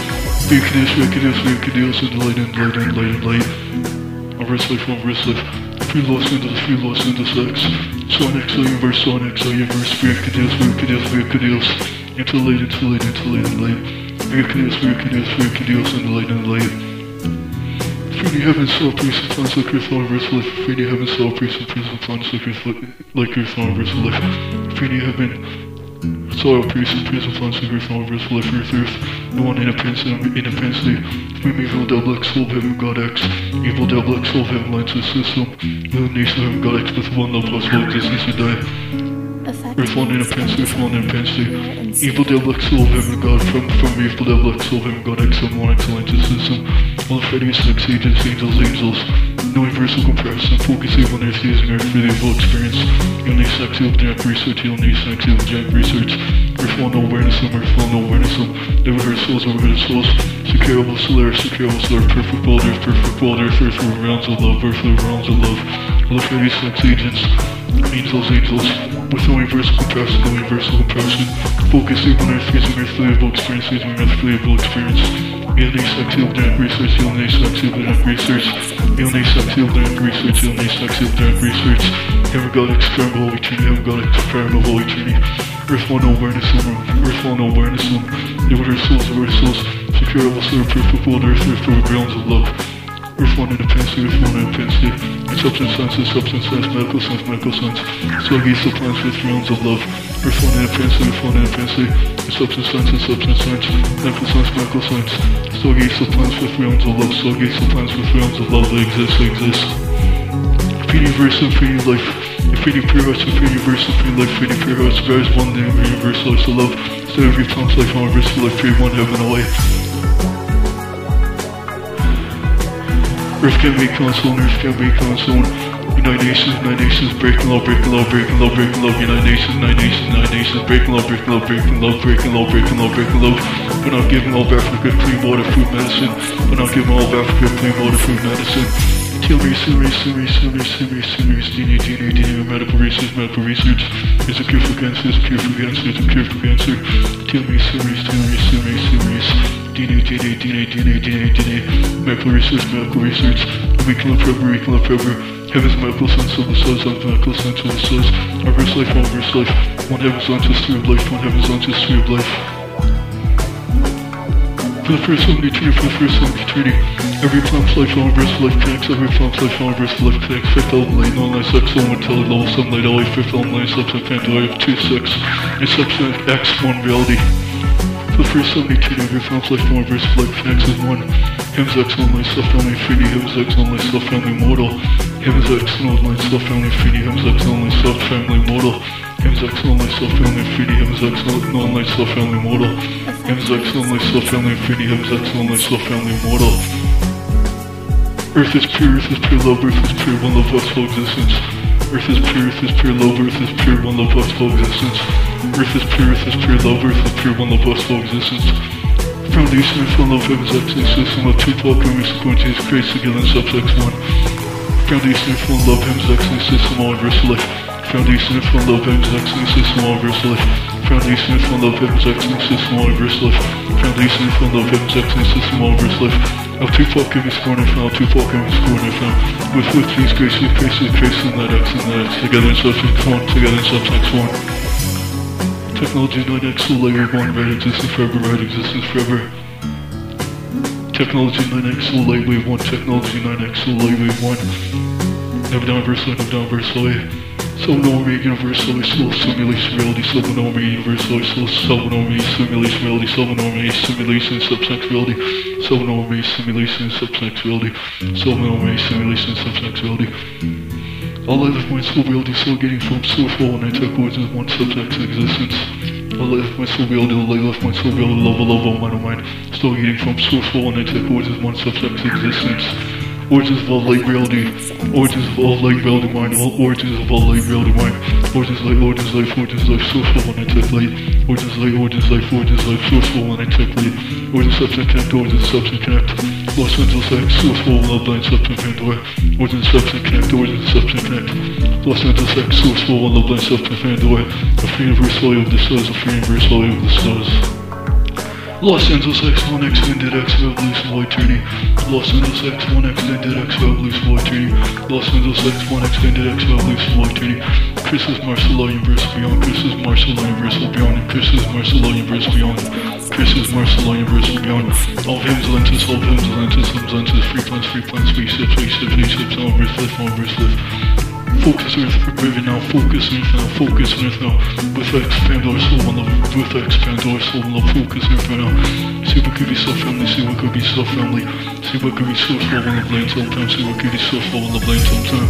Vacadus, Vacadus, Vacadus, and light and light and light and light. A verse life, one verse life. Free Los Angeles, free Los Angeles X. Sonic, universe, Sonic, universe, Vacadus, Vacadus, Vacadus. Into light, into light, into light and light. Vacadus, Vacadus, Vacadus, and light and light. Free heaven, soul, priest, and earth, universe, life. Free heaven, soul, priest, and prison, plans like universe, life. Free heaven. Soil priest and of earth, universe, life, earth, earth. The one in a pencil, in a pencil. Swim evil double X, of heaven, God X. Evil double X, of heaven, lights the system. Illumination of heaven, God X, with one love plus one existence to die. Earth one in a pencil, earth one in a pencil. Evil devil X, of heaven, God, from, from evil devil X, of heaven, God X, from one excellent system. All the Freddy's six agents, angels, angels. No universal comparison, focusing on earth using earth for the full experience. You'll need sex, you'll need research, you'll need sex, you'll need research. One, no awareness, earth one, no awareness, and never heard souls, never heard souls. Securable solar, securable solar, perfect world, perfect earth, earth, earth, realms of love, earth, earth, realms of love. All the Freddy's six agents, angels, angels. With no universal comparison, no universal comparison. Focusing on earth using earth full experience, using earth for experience. Need sex, need research, need sex, need research. Need sex, need research, need sex, need research. Heaven God experimental eternity, heaven God experimental eternity. Earth one awareness room, earth one awareness room. Never earth souls, never souls. Secure all solar perfect world, earth, earth, for realms of love. Earth one independence, earth one independence. Substance sciences, substance science, medical science, medical science. The plants with realms of love. Earth one independence, earth one independence. Substance sciences, substance science, medical science, medical science. The plants with realms of love. The plants with realms of love. They exist, they exist. Infinity verse, infinity life. Infinity pure hearts, infinity verse, infinity life, infinity pure hearts. There is one name, universal life, so love. So every plant's life, universal life, free one heaven away. Earth can be console, Earth can be console. United Nations, United Nations, breaking law, breaking law, breaking law, breaking law. United Nations, United Nations, United Nations, breaking law, breaking law, breaking law, breaking law, breaking law, breaking law. We're not giving all of Africa clean water, food, medicine. We're not giving all of Africa clean water, food, medicine. Medical research, medical research. Is a cure for cancer, is a cure for cancer, is a cure for cancer. Research, research, research, research, research. DNA, DNA, DNA, DNA, DNA, DNA. Medical research, medical research. We can live forever, we can live forever. Heaven's medical sense of the source, I'm medical sense of the source. Our verse life, one verse life. One heaven's ancestry of life, one heaven's ancestry of life. For the first time eternity, for the first time eternity, every plant's life, all verse life connects, every plant's life, all verse life connects, fifth element light, non life, sex, element, tele, level, sunlight, all fifth element light, substance, life, two, six, and substance, X, one reality. For the first time eternity, every plant's life, all verse life connects as one. Hymns X, non life, self, family, infinity, hymns X, non life, self, family, mortal. Hymns X, non life, self, family, infinity, hymns X, non life, self, family, mortal. X, non life, self, family, infinity, hymns X, non life, self, family, mortal. X, non life, self, family, infinity, X, non life, self, family, mortal. Earth is pure, Earth is pure love, Earth is pure, one love, us for existence. Earth is pure, Earth is pure love, Earth is pure, one love, us for existence. Earth is pure, Earth is pure love, Earth is pure, one love, us for existence. Foundation of full love, heaven's excellent system of Tupac and Mr. Quincy's grace together in subsex 1. Foundation of full love, heaven's excellent system all verse life. Foundation of full love, excellent system all verse life. Foundation of full love, excellent system all verse life. Foundation full love, excellent system all verse life. Of Tupac and Mr. Corner found, Tupac and Mr. Corner found. With with these graces, graces, graces, and that X and that X. Together in subsex 1, together in subsex 1. Technology 9X will layer 1, right existence forever, right existence forever. Technology 9X will lay wave 1, technology 9X will lay wave 1. Never down verse never down verse Subnormal universally slow simulation reality, subnormal universally slow subnormal simulation reality, subnormal simulation subsex reality, subnormal simulation subsex reality, subnormal simulation subsex reality. All live my soul reality still getting from soul flow and I take words as one subject existence. All live my soul reality, all live my soul reality, love, love, love, mind, oh, mind. Still getting from soul flow and I take words as one subject existence. Origins of all light reality, origins of all light reality mind, all origins of all light reality mind, origins light, origins life, origins life, source flow when I take light, origins light, origins life, origins life, source flow when I take light, origins substance connect, origins substance connect, Los Angeles X, source flow, love line, substance Pandora, origins substance connect, origins substance connect, Los Angeles X, source flow, love line, substance Pandora, a free universal of the stars, a free universal of the stars. Los Angeles X1 extended X Revolution Void Journey. Los Angeles X1 extended X Revolution Void Journey. Los Angeles X1 extended X Revolution Void Journey. Chris is Marcelo Universe Beyond. Chris is Marcelo Universal Beyond. Chris is Marcelo Universe Beyond. Chris is Marcelo Universe Beyond. All hymns, lenses, all hymns, lenses, lenses, free plants, free plants, spaceships, spaceships, spaceships, all verse life, all verse life. Focus Earth, river now, focus Earth now, focus Earth now. With expand our soul and love, with expand our soul and love, focus Earth now. See what could be so family, see what could be so family. See what could be so slow on the blame sometime, see what could be so slow on the blame sometime.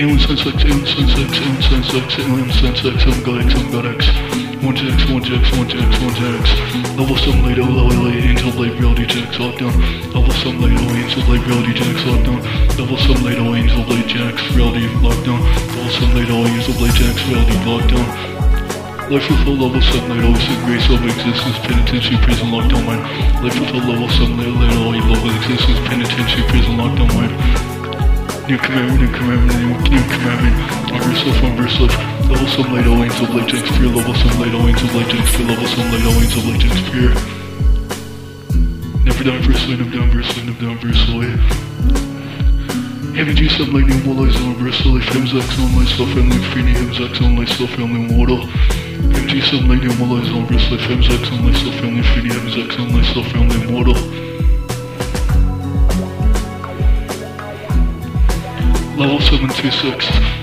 Alien sense X, alien sense X, alien sense X, alien sense X, I'm God X, I'm God X. 1X, 1X, 1X, 1X. Level 7 late, LLA, Angel Blade, Reality Jax, lockdown. Level 7 late, oh, Angel Blade, Reality Jax, lockdown. Level 7 late, oh, Angel Blade, Jax, Reality, lockdown. Level 7 late, oh, Angel Blade, Jax, Reality, lockdown. Oh, life with a level 7 late, oh, always in grace of existence, penitentiary, prison, lockdown, mind. Life with a level 7 late, late, oh, level existence, penitentiary, prison, lockdown, mind. New commandment, new commandment, new, new commandment. On life, on life. Level some light, angels, light janks, fear. Level some light, angels, light janks, fear. Level some light, angels, light janks, fear. Never down verse light, never down verse light, never down verse light. Heavy G some light, new more lies on verse life. Hems X on myself, family, free, Hems X on myself, family, mortal. Heavy G some light, new more lies on verse life. Hems X on myself, free, Hems X on myself, family, mortal. Level 726.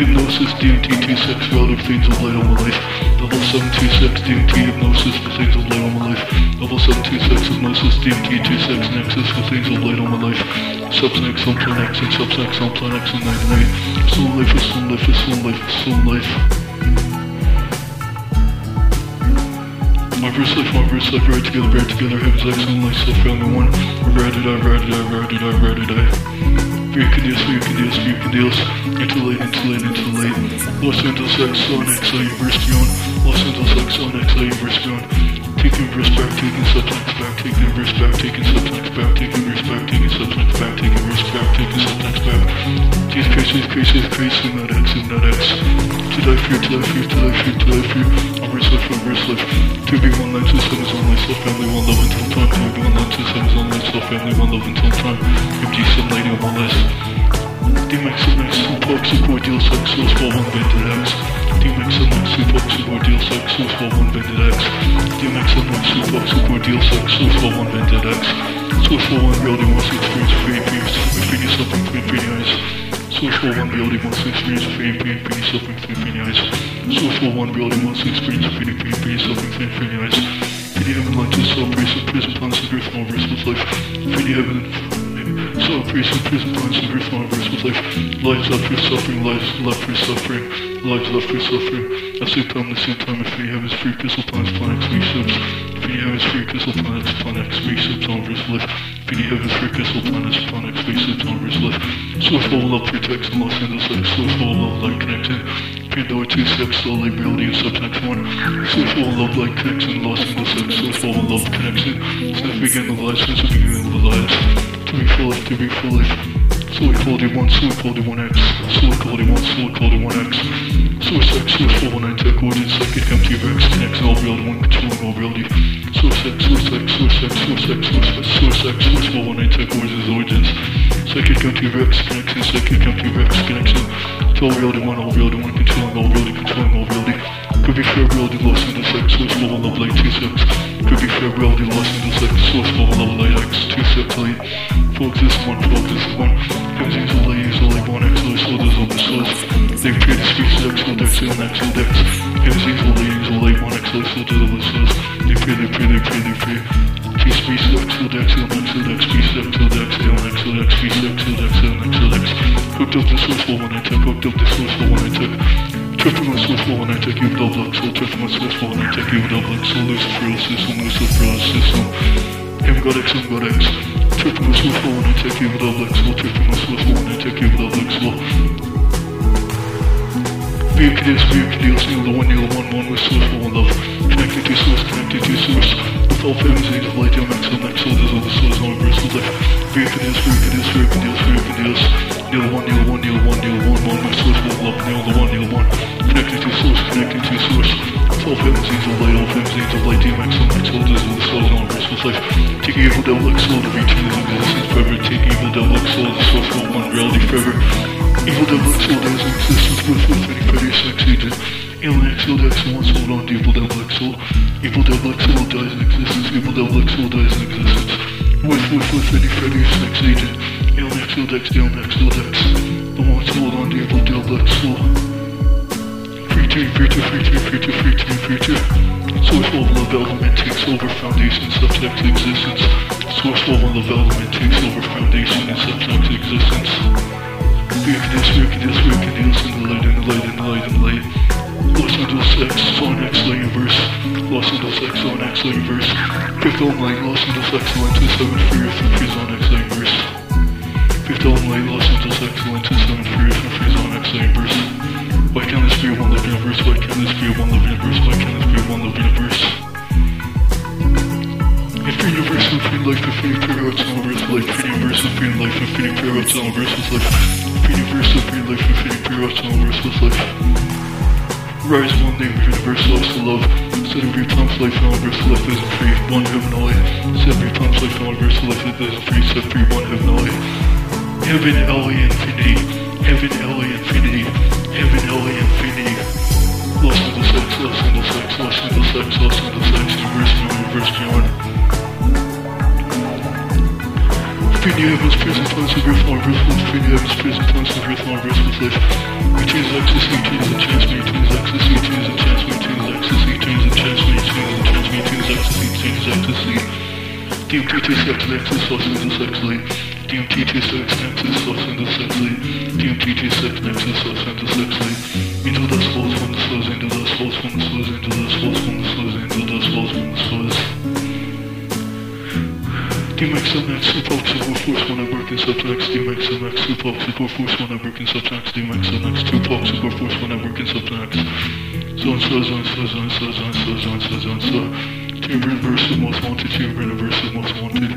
Hypnosis, DMT, 26, relative things of light on my life. Level 726, DMT, hypnosis for things of light on my life. Level 726, hypnosis, DMT, 26, nexus for things of light on my life. Subnex on plan X and subsex on plan X and 99. Soul life is soul life is soul life is soul life. My verse life, my verse life, right together, right together, heaven's excellent light, self family one. Ride it, I ride it, I ride it, I ride it, I. View can deals, view can deals, view can deals. Into late, into late, into late. Los Angeles X on X, universe beyond. Los Angeles X on X, universe beyond. Taking verse back, taking substance back, taking verse back, taking substance back, taking verse back, taking substance back, taking verse back, taking substance back. These cases, cases, cases, not X, not X. To for you, to for you, to for you, to for you. I'm verse life, I'm verse life. To be one line, two sevens, one life, family, one love until time. To be one line, two sevens, one life, family, one love until time. MG, some lady, one less. DMX, MX, Tupac, support deal, sex, source, 4, 1, vented X. DMX, MX, Tupac, support deal, sex, source, 4, 1, vented X. DMX, MX, Tupac, support deal, sex, source, 4, 1, vented X. 4, 1, reality, wants experience free peers. Infinity, something, free, free eyes. 4, 1, reality, wants experience free, free, free, something, free, free eyes. 4, 1, reality, wants experience free, free, free, something, free, free eyes. Infinity, heaven, light, to soul, prison, prison, plans, and grief, all verse with life. Infinity, heaven, Soul prison, prison, plans, and grief, all verse with life. Lives left for suffering, lives left for suffering, lives left for suffering. At same time, the same time, infinity, heaven's free, crystal, planets, planets, spaceships. Infinity, heaven's free, crystal, planets, planets, spaceships, all verse with life. Infinity, heaven's free, crystal, planets, planets, spaceships, all verse with life. Source full of love protects and Los Angeles X, source full of love light connecting. Pandora 2 6, soul liberality and subtext 1. Source full of love light connection, Los Angeles X, source full of love connection. Since the beginning of the lives, the beginning of the lives. To be life, to be full life. Soul equality 1, soul equality 1x. Soul equality 1, soul equality 1x. Source X, source 419 tech origin, psychic empty of X, connects all reality, one controlling all reality. Source X, source X, source X, source X, source X, source X, source 419 tech origins, origins. Psychic empty of X, connection, psychic empty of X, connection. To all reality, one, all reality, one controlling all reality, controlling all reality. Could be fair reality, lost in the sex, source 4 love light, 2 sex. Could be fair reality, lost in the sex, source 4 love light, X, 2 sex, light. Full exist, one, full exist, one. Heavens, angel, light, angel, light, one, X, soul, does all the souls. They appear to speak sex, soul, dex, soul, next, soul, dex. Heavens, angel, light, angel, light, one, X, soul, does all the souls. They pray, they pray, they pray, they pray. T space sex, soul, dex, soul, next, soul, dex, space sex, soul, dex, soul, next, soul, dex, space sex, soul, dex, soul, next, soul, dex. Hooked up the source for when I took, hooked up the source for when I took. Tripping my source for when I took, you double up, soul, tripping my source for when I took, you double up, soul, Lucifer, system, Lucifer, system. Heaven God X, Heaven God X. Tripping my source for when I took, you double X, soul, tripping my source for when I took, you double X, soul. View Cadeus, View Cadeus, Neil the one, Neil the one, one with source one love. Connected to source, connected to source. All heavens, angels, light, down, on X, soldiers, all the souls, all universal life. View Cadeus, View Cadeus, View Cadeus, View Cadeus. Neil the one, Neil the one, the one, Neil one, one with source for love. Neil the one, Neil one. Connected to source, connected to source. All heavens, angels, light, all heavens, angels, light, down, X, on X, soldiers, all the souls, all universal life. Taking evil devil, X, soul, to return his existence forever. Taking evil devil, X, soul, the source for one reality forever. Evil devil X soul dies in existence with sex agent. Alien X wants hold on to evil devil soul. Evil devil dies in existence. Evil devil X dies in existence. With with with any petty sex agent. Alien X soul X down X. The wants hold on to evil devil soul. Free team, free team, free team, free team, free team, free team. Source of love element takes over foundation subject existence. Source of love element takes over foundation and subject existence. Weakness, weakness, weakness, in the light, in the light, in the light, in the light. Los Angeles X, on X universe. Los Angeles X, on X universe. Fifth Light, Los Angeles X, line to seven for and Freeze on X universe. Fifth Light, Los Angeles X, line to seven for Earth and Freeze on X universe. Why can't this be a one love universe? Why can't this be a one love universe? Why can't this be a one love universe? Infinite universe, infinite life, infinite paradox, and universe life, infinite universe, infinite life, infinite paradox, and universe life. Infinite universe, infinite life, infinite paradox, and universe life. Rise one name, universe loves to love. Set every time's life, and universe life isn't free. One heaven only. Set every time's life, and universe life isn't free. Set free, one heaven only. Heaven, LA, infinity. Heaven, LA, infinity. Heaven, LA, infinity. Los Angeles X, Los Angeles X, Los Angeles X, Los Angeles X, universe beyond, universe Infinity heavens, prison plans of earth, universe life. Infinity heavens, prison plans of earth, universe life. Maintains access, maintains a chance, maintains chance, maintains access, maintains a chance, maintains a chance, maintains access. DMT to sex nexus, Los Angeles X late. DMT to sex nexus, Los Angeles X late. DMT to sex nexus, Los Angeles X late. Angel dust falls from the falls from the the the DMX MX, Tupac, Super Force, when I work in subtext. DMX MX, Tupac, Super Force, when I work in subtext. DMX MX, Tupac, Super Force, when I work in subtext. Zone, so, zone, so, zone, so, zone, so, zone, so, zone, so. Timber versus most wanted, Timber versus most wanted.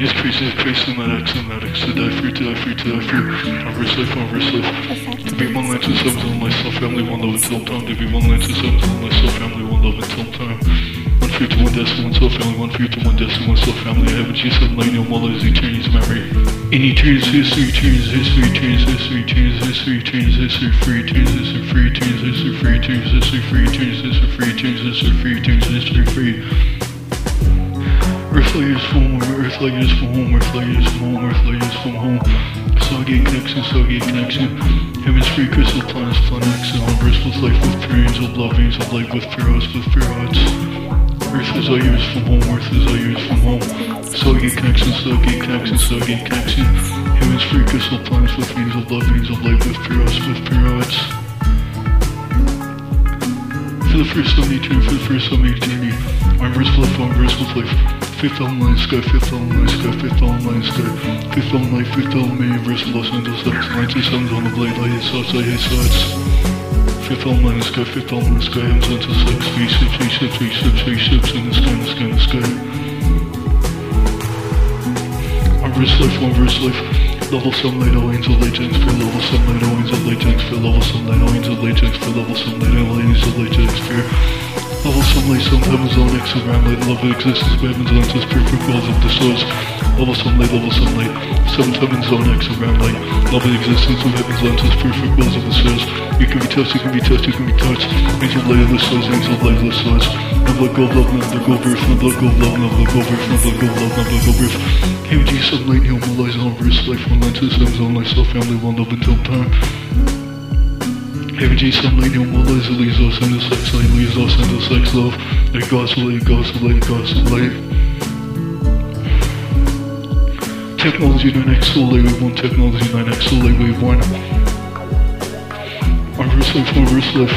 Yes, crazy, crazy, not X, not X, to die free, to die free, to die free. Reverse life, reverse life. To be one line
beats
to on myself, family, one love until time. To be one line to sevens on myself, family, one love until time. Fear to one decimal, one self family, one fear to one decimal, one self family. A G7 line, no more is eternity's memory. In eternity's history, eternity's history, eternity's history, eternity's history, eternity's history, free, eternity's history, free, eternity's history, free, eternity's history, free, eternity's history, free, eternity's history, free, eternity's history, free. Earth layers from home, earth layers from home, earth layers from home, earth layers from home. Stargate connection, Stargate connection. Heaven's free crystal planets, planets, and universe with life with periods of love, of light with pharaohs, with pharaohs. Earth is our years from home, earth is our years from home. Stargate connection, Stargate connection, Stargate connection. Heaven's free crystal planets with veins of love, veins of light with pharaohs, with pharaohs. For the first time eternity, for the first time eternity. I'm verse life, I'm verse life. Fifth element sky, fifth element sky, fifth element sky. Fifth element, fifth element, verse Los Angeles X. 97 on the blade, I hit shots, I hit shots. Fifth element sky, fifth element sky, I'm sent to sex. Spaceships, spaceships, spaceships, spaceships in the sky, in the sky, in the sky. I'm verse life, I'm verse life. Level sunlight, all angel legends for level sunlight, all angel legends for level sunlight, all angel legends for level sunlight, all angel legends for level sunlight, some heavens on X around light, love existence, on us, perfect walls of the source. Level sunlight, level sunlight, seven heavens on X around light, love existence of heavens on us, perfect walls of the source. You can be touched, you can be touched, you can be touched. Angel light of the source, angel light of the source. Never go love, never go birth, never go love, never go birth, never go love, never go birth. KMG sunlight, lies on verse life, one to seven on myself, family, one love until time. KMG sunlight, new lies, leaves us into sex light, leaves us into sex love. It goes light, goes light, goes light. Technology 9x soul wave 1, technology 9x soul wave 1. Reverse life, reverse life.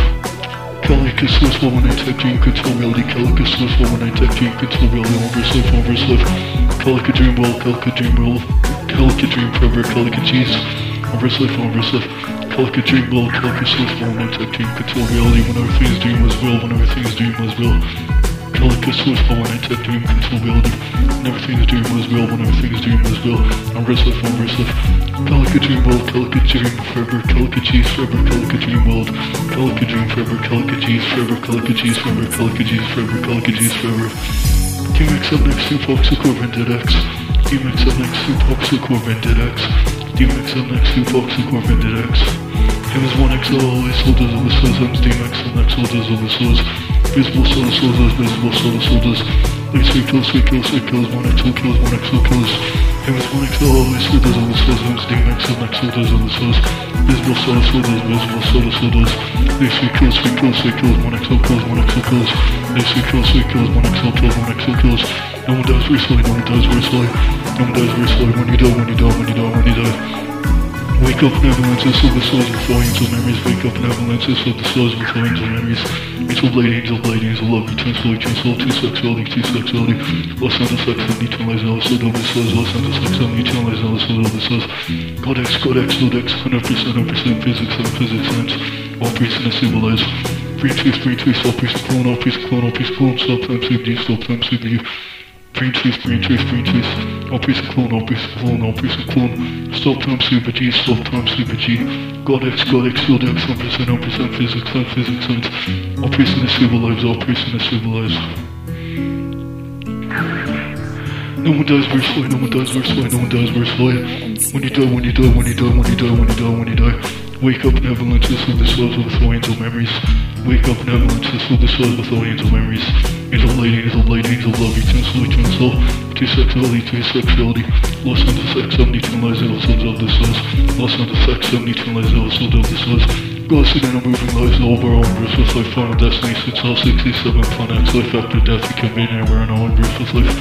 Calica Swiss woman I tech dream control reality Calica Swiss woman I tech dream control reality reverse life, reverse life. Calica dream world, Calica dream world. Calica dream forever, Calica cheese. Reverse life, reverse life. Calica dream world, Calica Swiss woman I tech dream control reality when everything's dream was real, when everything's dream was real. Calica Swiss woman I tech dream control reality when everything's dream was real, when everything's dream was real. Reverse life, reverse life. Calica dream world, Calica dream forever, Calica cheese forever, Calica dream world. Calica dream forever, Calica cheese forever, Calica cheese forever, Calica cheese forever, Calica cheese forever. DMX up next to Foxicore Vended X. DMX up next to Foxicore Vended X. DMX up next to Foxicore Vended X. Him is one XL, always soldiers of the souls. Him's DMX and X soldiers of the soul soldiers, visible soul soldiers. Like three kills, three kills, three kills, one XL kills, one XL kills. Him is one XL, always soldiers of the souls. Him's DMX and X soldiers of the souls. Visible soul soldiers, visible soul soldiers. Like three kills, three kills, three kills, one XL kills, one XL kills. Like three kills, three kills, one XL kills, one XL kills. No one dies very slowly, no one dies very slowly. No one dies very slowly when you die, when you die, when you die, when you die. Wake up in avalanches of the souls with volumes of memories. Wake up in avalanches of the souls with volumes of memories. Angel blade, angel blade, angel love, soul, return soul, two sexuality, two sexuality. Los Angeles sex and eternalized all soul double souls. Los Angeles sex and eternalized all soul double souls. God X, God X, God X, 100%, 100% physics and physics sense. All priests and civilized. Free truth, free truth, all priests clone, all priests clone, all priests clone, stop time, sleep, deep, stop time, sleep, deep. Brain truth, brain truth. All priests clone, all priests clone, all priests clone. Stop time, super G, stop time, super G. God X, God X, God X, 1%, 1% physics, and physics, sense. All priests in the civil lives, all priests in the civil lives. No one dies verse fly, no one dies verse fly, no one dies verse fly. When you die, when you die, when you die, when you die, when you die, when you die. Wake up avalanches with the souls with angel memories. Wake up in avalanches with the souls with angel memories. Angel light, angel light, angel love, eternal soul, eternal soul. Two sexuality, two sexuality. Los Angeles sex, seven eternalized all souls of the souls. Los Angeles sex, seven eternalized all souls of the souls. God accidental moving lives over our own with life, final destiny, since all 67 planets, life after death, we can be anywhere in our own with life.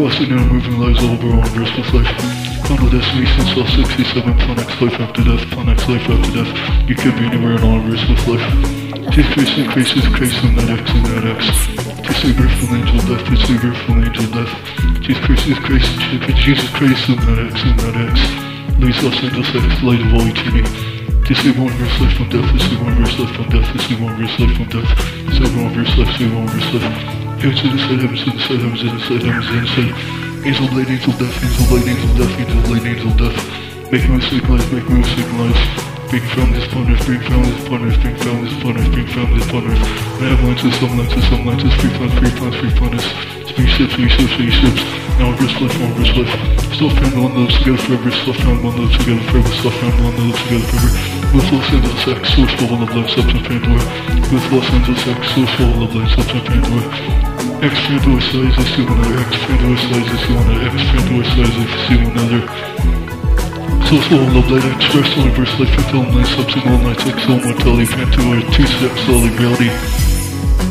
Ghosted now moving lives over on verse with life. Final destination saw 67 planets, life after death, planets, life after death. You could be anywhere in all verse with life. Jesus Christ, Jesus Christ, Jesus Christ, I'm not X, I'm not X. Jesus Savior angel death, Jesus Savior from angel death. Jesus Christ, Jesus Christ, I'm not X, I'm not X. Luis Los Angeles X, light of all eternity. Jesus Save one verse life from death, Jesus Save one verse life from death, Jesus Save one verse life from death. Save one verse life, save one verse life. Heavens to the side, heavens to the side, heavens to the side, heavens to the side. Angel light, angel death, angel light, angel death, angel light, angel death. Make me signalize, make me signalize. Bring families upon earth, bring families upon earth, bring families upon earth, bring families upon earth. I have lenses, some lenses, some lenses, free plans, free plans, free plans. Spaceships, spaceships, spaceships. Now verse life, now verse life. Still found one lives together forever, still found one lives together forever, still found one lives together forever. With Los Angeles X, source full of life, substance Pandora. With Los Angeles X, source full of life, substance Pandora. X Pandora size, I see one another. X Pandora size, I see one another. X Pandora size, I see one another. So soul, love light, express universe, life, fulfill night, substance, all nights, soul, mortality, Pandora, two steps, solid reality.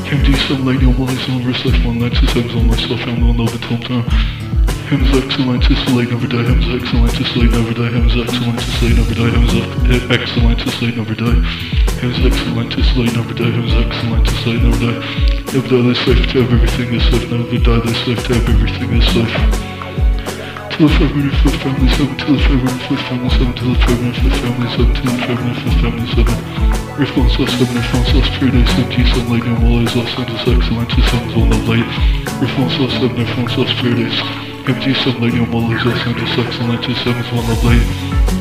MD, sunlight, no lies, universe, life, one night, systems, all myself, I'm no love until time. Hymns excellence is light, never die. Hymns excellence is light, never die. Hymns excellence is light, never die. Hymns excellence is light, never die. Hymns excellence is light, never die. Hymns excellence is light, never die. Never die this life to have everything this life. Never die this life to have everything this life. To the five minute fifth family seven, to the five minute fifth family seven, to the five minute fifth family seven, to the five minute fifth family seven. Response lost seven, response lost paradise, empty sunlight, no more lies, lost into excellence, sun's on the light. Response lost seven, response lost paradise. Empty sunlight, no more lies, lost into excellence, sun's on the light.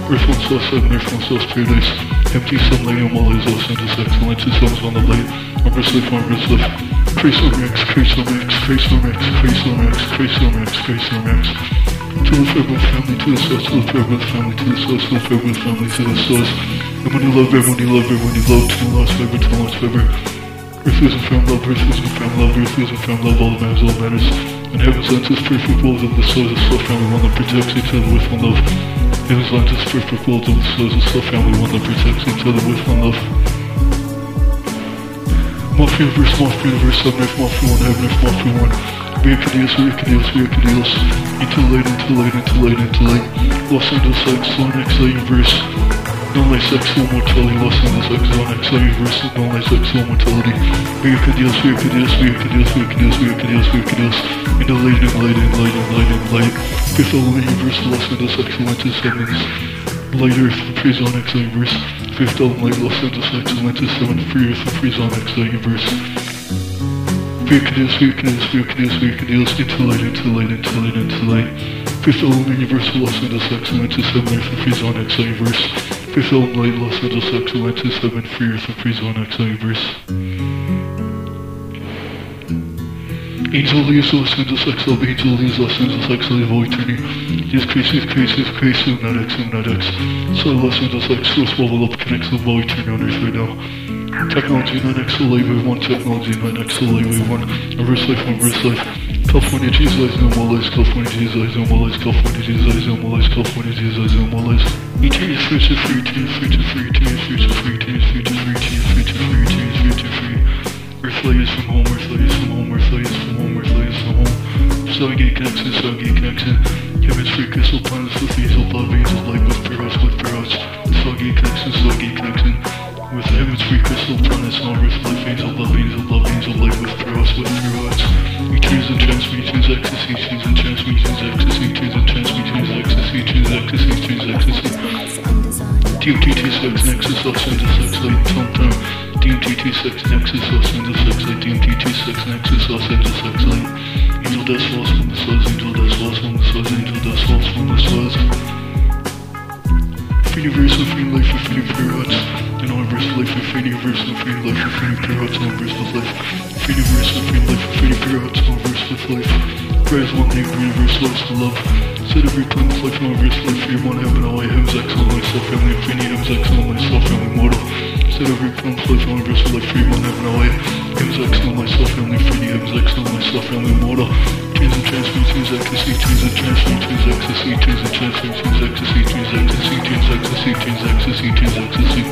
Response lost seven, response lost paradise. Empty sunlight, no more lies, lost into excellence, sun's on the light. Armor's life, armor's life. Trace on Max, trace on Max, trace on Max, trace on Max, trace on Max, trace on Max. To the Fairbanks family, to the source, to the Fairbanks family, to the source, to the Fairbanks family, to the source. Everyone you love, everyone you love, everyone you love, to the lost forever, to the lost forever. Earth is found love, earth is found love, earth is found love, all that matters, all matters. And heaven's lens is perfect world of the souls of soul family, one that protects each other with one love. Heaven's lens is perfect world of the souls of soul family, one that protects each other with one love. Mafia universe, Mafia universe, Seven Earth, Mafia one, Heaven Earth, Mafia one. Deals, vehicle deals. Into light, into light, into light, into light. Los Angeles X, Zone X, universe. No life, X, soul mortality. Los Angeles X, Zone X, universe. No life, X, soul mortality. Vehicle deals, vehicle deals, vehicle deals. Into light, and light, and light, and light, and light. Fifth element universe, Los Angeles X, Atlantis, Heavens. Light Earth, Free Zone X, universe. Fifth element, Los Angeles X, Atlantis, Seven, Free Earth, Free Zone X, universe. Vehicle deals, vehicle deals, vehicle deals, into light, into light, into light, into light. Fifth element universal Los Angeles X, Atlantis, Seven, Earth, and Free Zone X, universe. Fifth element light, Los Angeles X, Atlantis, Seven, Free Earth, and Free Zone X, universe. Angel leaves Los Angeles X, love, angel leaves Los Angeles X, live all eternity. Jesus Christ, Jesus Christ, Jesus Christ, I'm not X, not X. So Los Angeles X, source level up, connects live all eternity on Earth right now. Technology 9x Wave 1, Technology 9x Wave 1, Reverse Life 1, Reverse Life. California Jesus Eyes, no more lies, California Jesus Eyes, no more lies, California Jesus Eyes, no more lies, California Jesus Eyes, no more lies. ET is free to free, ET is free to free, ET is free to free, ET free to free, ET free to free, ET free to free. Earth is from home, Earth is from home, Earth is from home, Earth is from home. Stargate connection, Stargate connection. Heaven's free crystal planets with blood veins of light with hearts, with hearts. Stargate connection, Stargate connection. With heaven's free crystal planets all earth life, angel love, angel love, angel light with pure hearts, with pure hearts. Etudes and transmutations, ecstasy, tunes and transmutations, ecstasy, tunes and transmutations, ecstasy, tunes, ecstasy, tunes, ecstasy.
It's undesigned.
DMT26 Nexus Angeles X Light Sometime DMT26 Nexus Angeles X Light DMT26 Nexus Angeles X Light Angel dust falls from the stars Angel dust falls from the stars Angel dust falls from the stars universal free life pure hearts And all universal life free universal free life free pure hearts All universal life. Free universal free life free pure hearts All universal life. Praise one name universal life to love. Set every planet's life and all universal life your one heaven all heaven's excellent myself family infinity heaven's excellent myself family mortal Set every planet's life and all universal life your one heaven all heaven's excellent myself family infinity heaven's excellent myself family mortal Tunes and transmutations, ecstasy, tunes and transmutations, ecstasy, tunes and transmutations, ecstasy, tunes, ecstasy, tunes, ecstasy, tunes, ecstasy, tunes, ecstasy.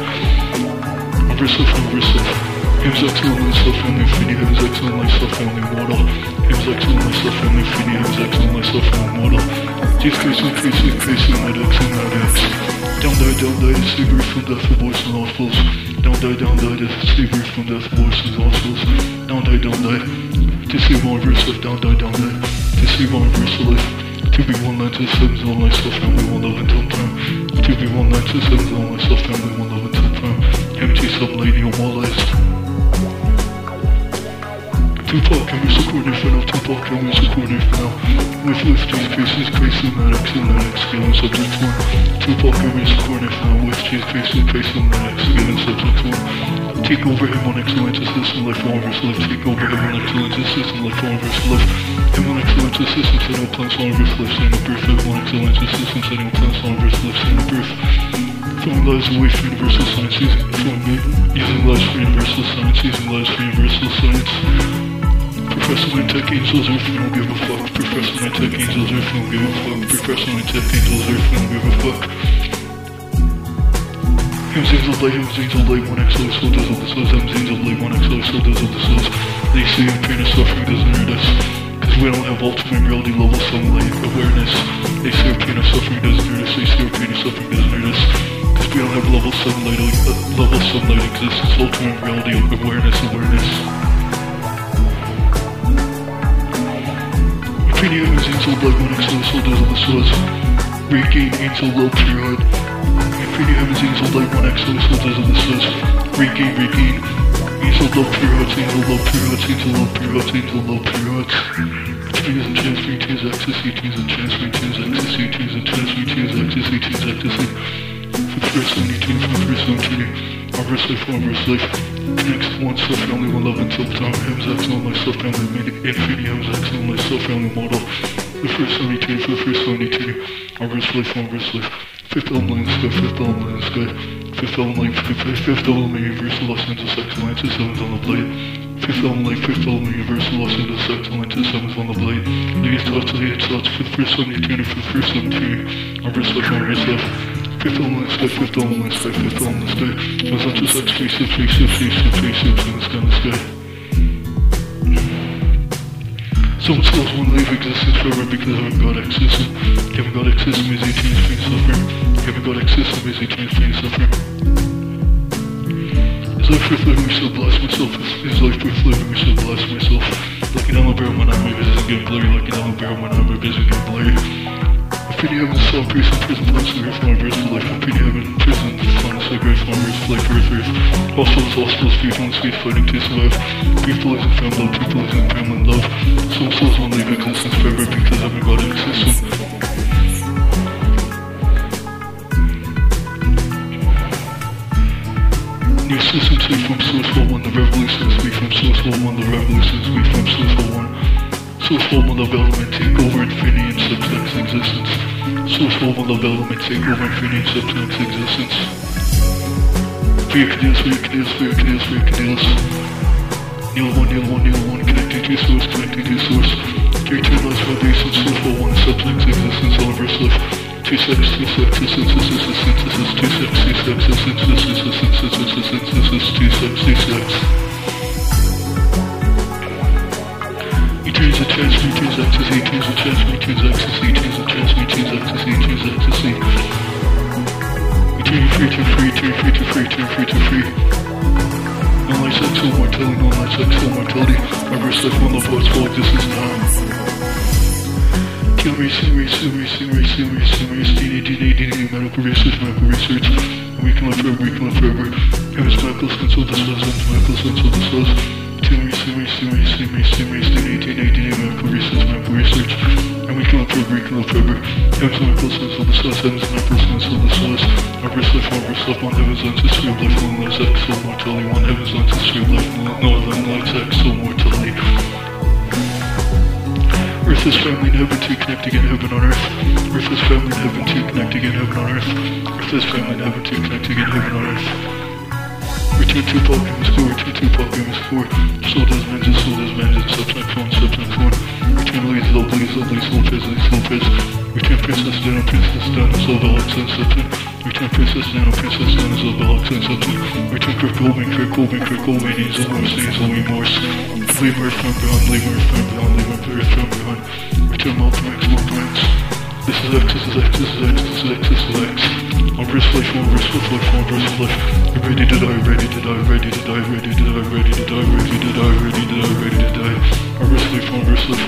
Reverse life, reverse life. Heaven's excellent myself family infinity, heaven's excellent myself family mortal. Heaven's excellent myself family infinity, heaven's excellent myself family Christ, Jesus Christ, Jesus Christ, not X, not X. Down die, down to save earth from death, the voice and nostrils. Down die, down to save earth from death, the voice and nostrils. Down die, down die, to save my verse. Down die, down die, to save my verse life. To be one night to sevens, all myself, family, one love until time. To be one night to sevens, all myself, family, one love until time. Empty sub lady on my list. Tupac and we're recording for now, Tupac and we're recording for now. With lifting faces, grace lunatic, lunatic, scaling subject one. Tupac and recording for now, with cheese faces, grace lunatic, scaling subject one. Take over him on excellence, assistant life, one verse life. Take over him on excellence, assistant life, one verse life. On excellence, assistant, setting plans, one verse life, setting a birth. On excellence, assistant, setting plans, one verse life, setting a birth. Lives away for universal science, using, using lives for universal science, using lives for universal science. Professor my tech angels earth don't give a fuck. Professor my tech angels earth don't give a fuck. Professor my tech angels earth don't give a fuck. Hymns angels light, hymns angels light, one XO soldiers of the souls, hymns angels light, one XO soldiers of the souls. They say pain and suffering doesn't hurt us. Cause we don't have ultimate reality level sunlight awareness. They say pain and suffering doesn't hurt us. They say pain and suffering doesn't hurt us. Cause we don't have level sunlight, uh, level sunlight existence, ultimate reality awareness, awareness. Infinity Angel Blood One Excel Soldiers of the Source. Regain Angel Period. Infinity Heavens Angel Light One Excel Soldiers of the Source. Regain, regain. Angel Low Periods, Angel Low Periods, Angel Low Periods, Angel Low Periods. Twos and chance, three twos, ecstasy, twos and chance, three twos, ecstasy, twos and chance, three twos, ecstasy, twos, ecstasy. For the first 72, for the first 72. Our verse life, our verse life. Next one, self family, one love until time. Hymns excellent, my self family, made infinity, hymns excellent, my self family model. The first 72, for the first 72. Our verse life, our life. Fifth sky, fifth the sky. Fifth element, fifth, fifth element, universal Los Angeles excellence, sevens on the blade. Fifth element, fifth element, universal Los Angeles excellence, sevens on the blade. Lead thoughts, lead thoughts, for the first 72, and for the first 72. Our verse life, our verse life. Fifth element sky, fifth element sky, fifth element sky. As much as that spaceship, spaceship, spaceship, spaceship in the sky, in the sky. Some souls won't leave existence forever because having God exists. Having God exists means eternity pain suffering. Having God exists means eternity pain suffering. Is life worth living? We still bless myself. Is life worth living? We still bless myself. Like an elevator when I'm vision getting blurry. Like an elevator when I'm vision getting blurry. Pretty heaven, soul, prison, prison, plans, and earth, my verse to life, and pretty heaven, prison, like earth, my verse, like earth, earth. Hospitals, hospitals, people in space fighting to survive. People losing family love, people losing family love. Some souls won't leave existence forever because God exists. New systems, we from source one, the revolutions, we from source one, the revolutions, we from source one. Source form of development take over infinity and substance existence. Source of development take over infinity and substance existence. Your canoes, for your canoes, for your canoes. Kneel one, kneel one, kneel one, connecting to source, connecting to source. Two source for one, existence, all life. Two sex, two two two two two. Etudes of chance, etudes ecstasy, etudes of chance, etudes ecstasy, now. Kill medical research, medical research. We can live forever, we can live forever. Of the Earth is family in heaven to connect again, heaven on earth. Earth is family in heaven to connect again, heaven on earth. Is to Paul Games 4, return to Paul Games 4. Soul does vengeance, soul does vengeance, subtype 1, subtype 1. Return Lazy Lovely, Lovely, Lopez, Lazy Lopez. Return Princess Dana, Princess Dana, Love Alex and Subton. Return Princess Dana, Princess Dana, Love Alex and Subton. Return Kirk Colvin, Kirk Colvin, Kirk Colvin, Angel Morse, Angel Remorse. Leave Earth from beyond, leave Earth from beyond, leave Earth from beyond. Return Malcolm X, Malcolm X. This is X, this is X, this is X, this is X, this is X. I'm wrist life, I'm wrist life, I'm wrist life. I'm ready to die, ready to die, ready to die, ready to die, ready to die, ready to die, ready to die, ready to die. I'm wrist life, I'm wrist life.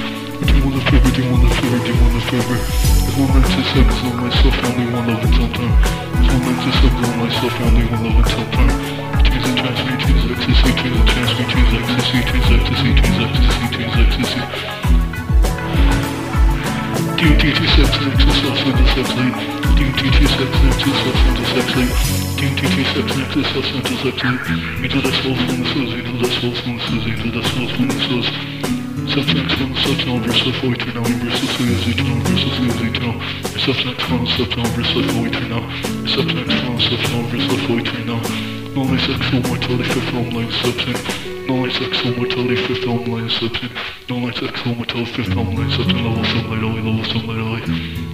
Demon the forever, demon the forever, demon the forever. There's one night to sex on myself, only one love until time. There's one night to sex on myself, only one love until time. Teens and trans me, teens ecstasy, teens and trans me, teens ecstasy, teens ecstasy, teens ecstasy, teens ecstasy. DMT2 sex nexus self into sex lead. DMT2 sex nexus self into sex lead. DMT2 sex nexus self into sex lead. Into the souls from the souls, into the souls from the souls, into the souls from the souls. Subtext from the subtonal versus full eternal versus who is eternal versus who is eternal. Subtext from the subtonal versus full eternal. Subtext from the subtonal versus full eternal. Non-life sexual mortality for film line substance. Non-life sexual mortality for film line substance. Non-life sexual mortality for film line substance. Level sunlight only, level sunlight only.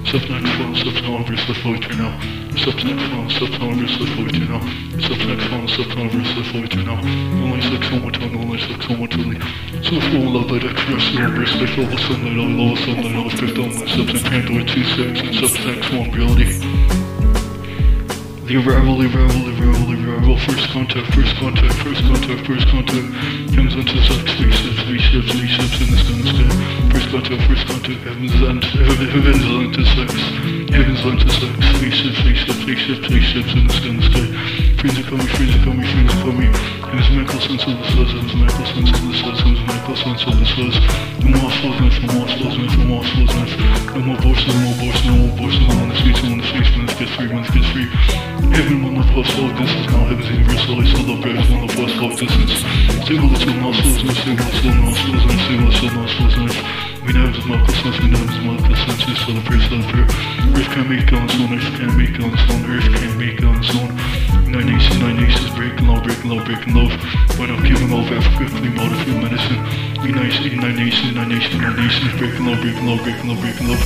Subtext from the subtonal versus full eternal. Subtext from the subtonal versus full eternal. Subtext from the subtonal versus full eternal. Non-life sexual mortality, non-life sexual mortality. So full love light extraterrestrial versus level sunlight only, level sunlight only. Fifth element substance. Pandora 2 sex and subtext 1 reality. The arrival, the arrival, the arrival, the arrival, first contact, first contact, first contact, first contact. Heavens unto sex, three ships, three ships, three ships in the sky, the. First contact, first contact, heavens heaven, heavens unto sex, heavens unto sex, three ships, three ships, three ships, three ships in the the sky. Friends are coming, friends are coming, friends are coming. Heavens medical sense of the stars, heavens medical sense of the stars, heavens medical sense of the stars. No more knife, no more knife, no more knife. No more abortion, no more abortion, no more abortion, on the streets, on the streets, when this gets free, when this gets free. Heaven one love plus all existence now heaven's universal I still love grace one love plus all existence Stable the two nostrils and stable the two nostrils and stable the two nostrils and we know it's Michael sense, we know it's Michael sense, we celebrate, celebrate. Earth can't make on its own, Earth can't make on its own, Earth can't make on its own. Nine nations, nine nations, breaking law, breaking law, breaking love. Why not give them all Africa, clean water, food, medicine? United, nine nations, nine nations, nine nations, breaking law, breaking law, breaking law, breaking love.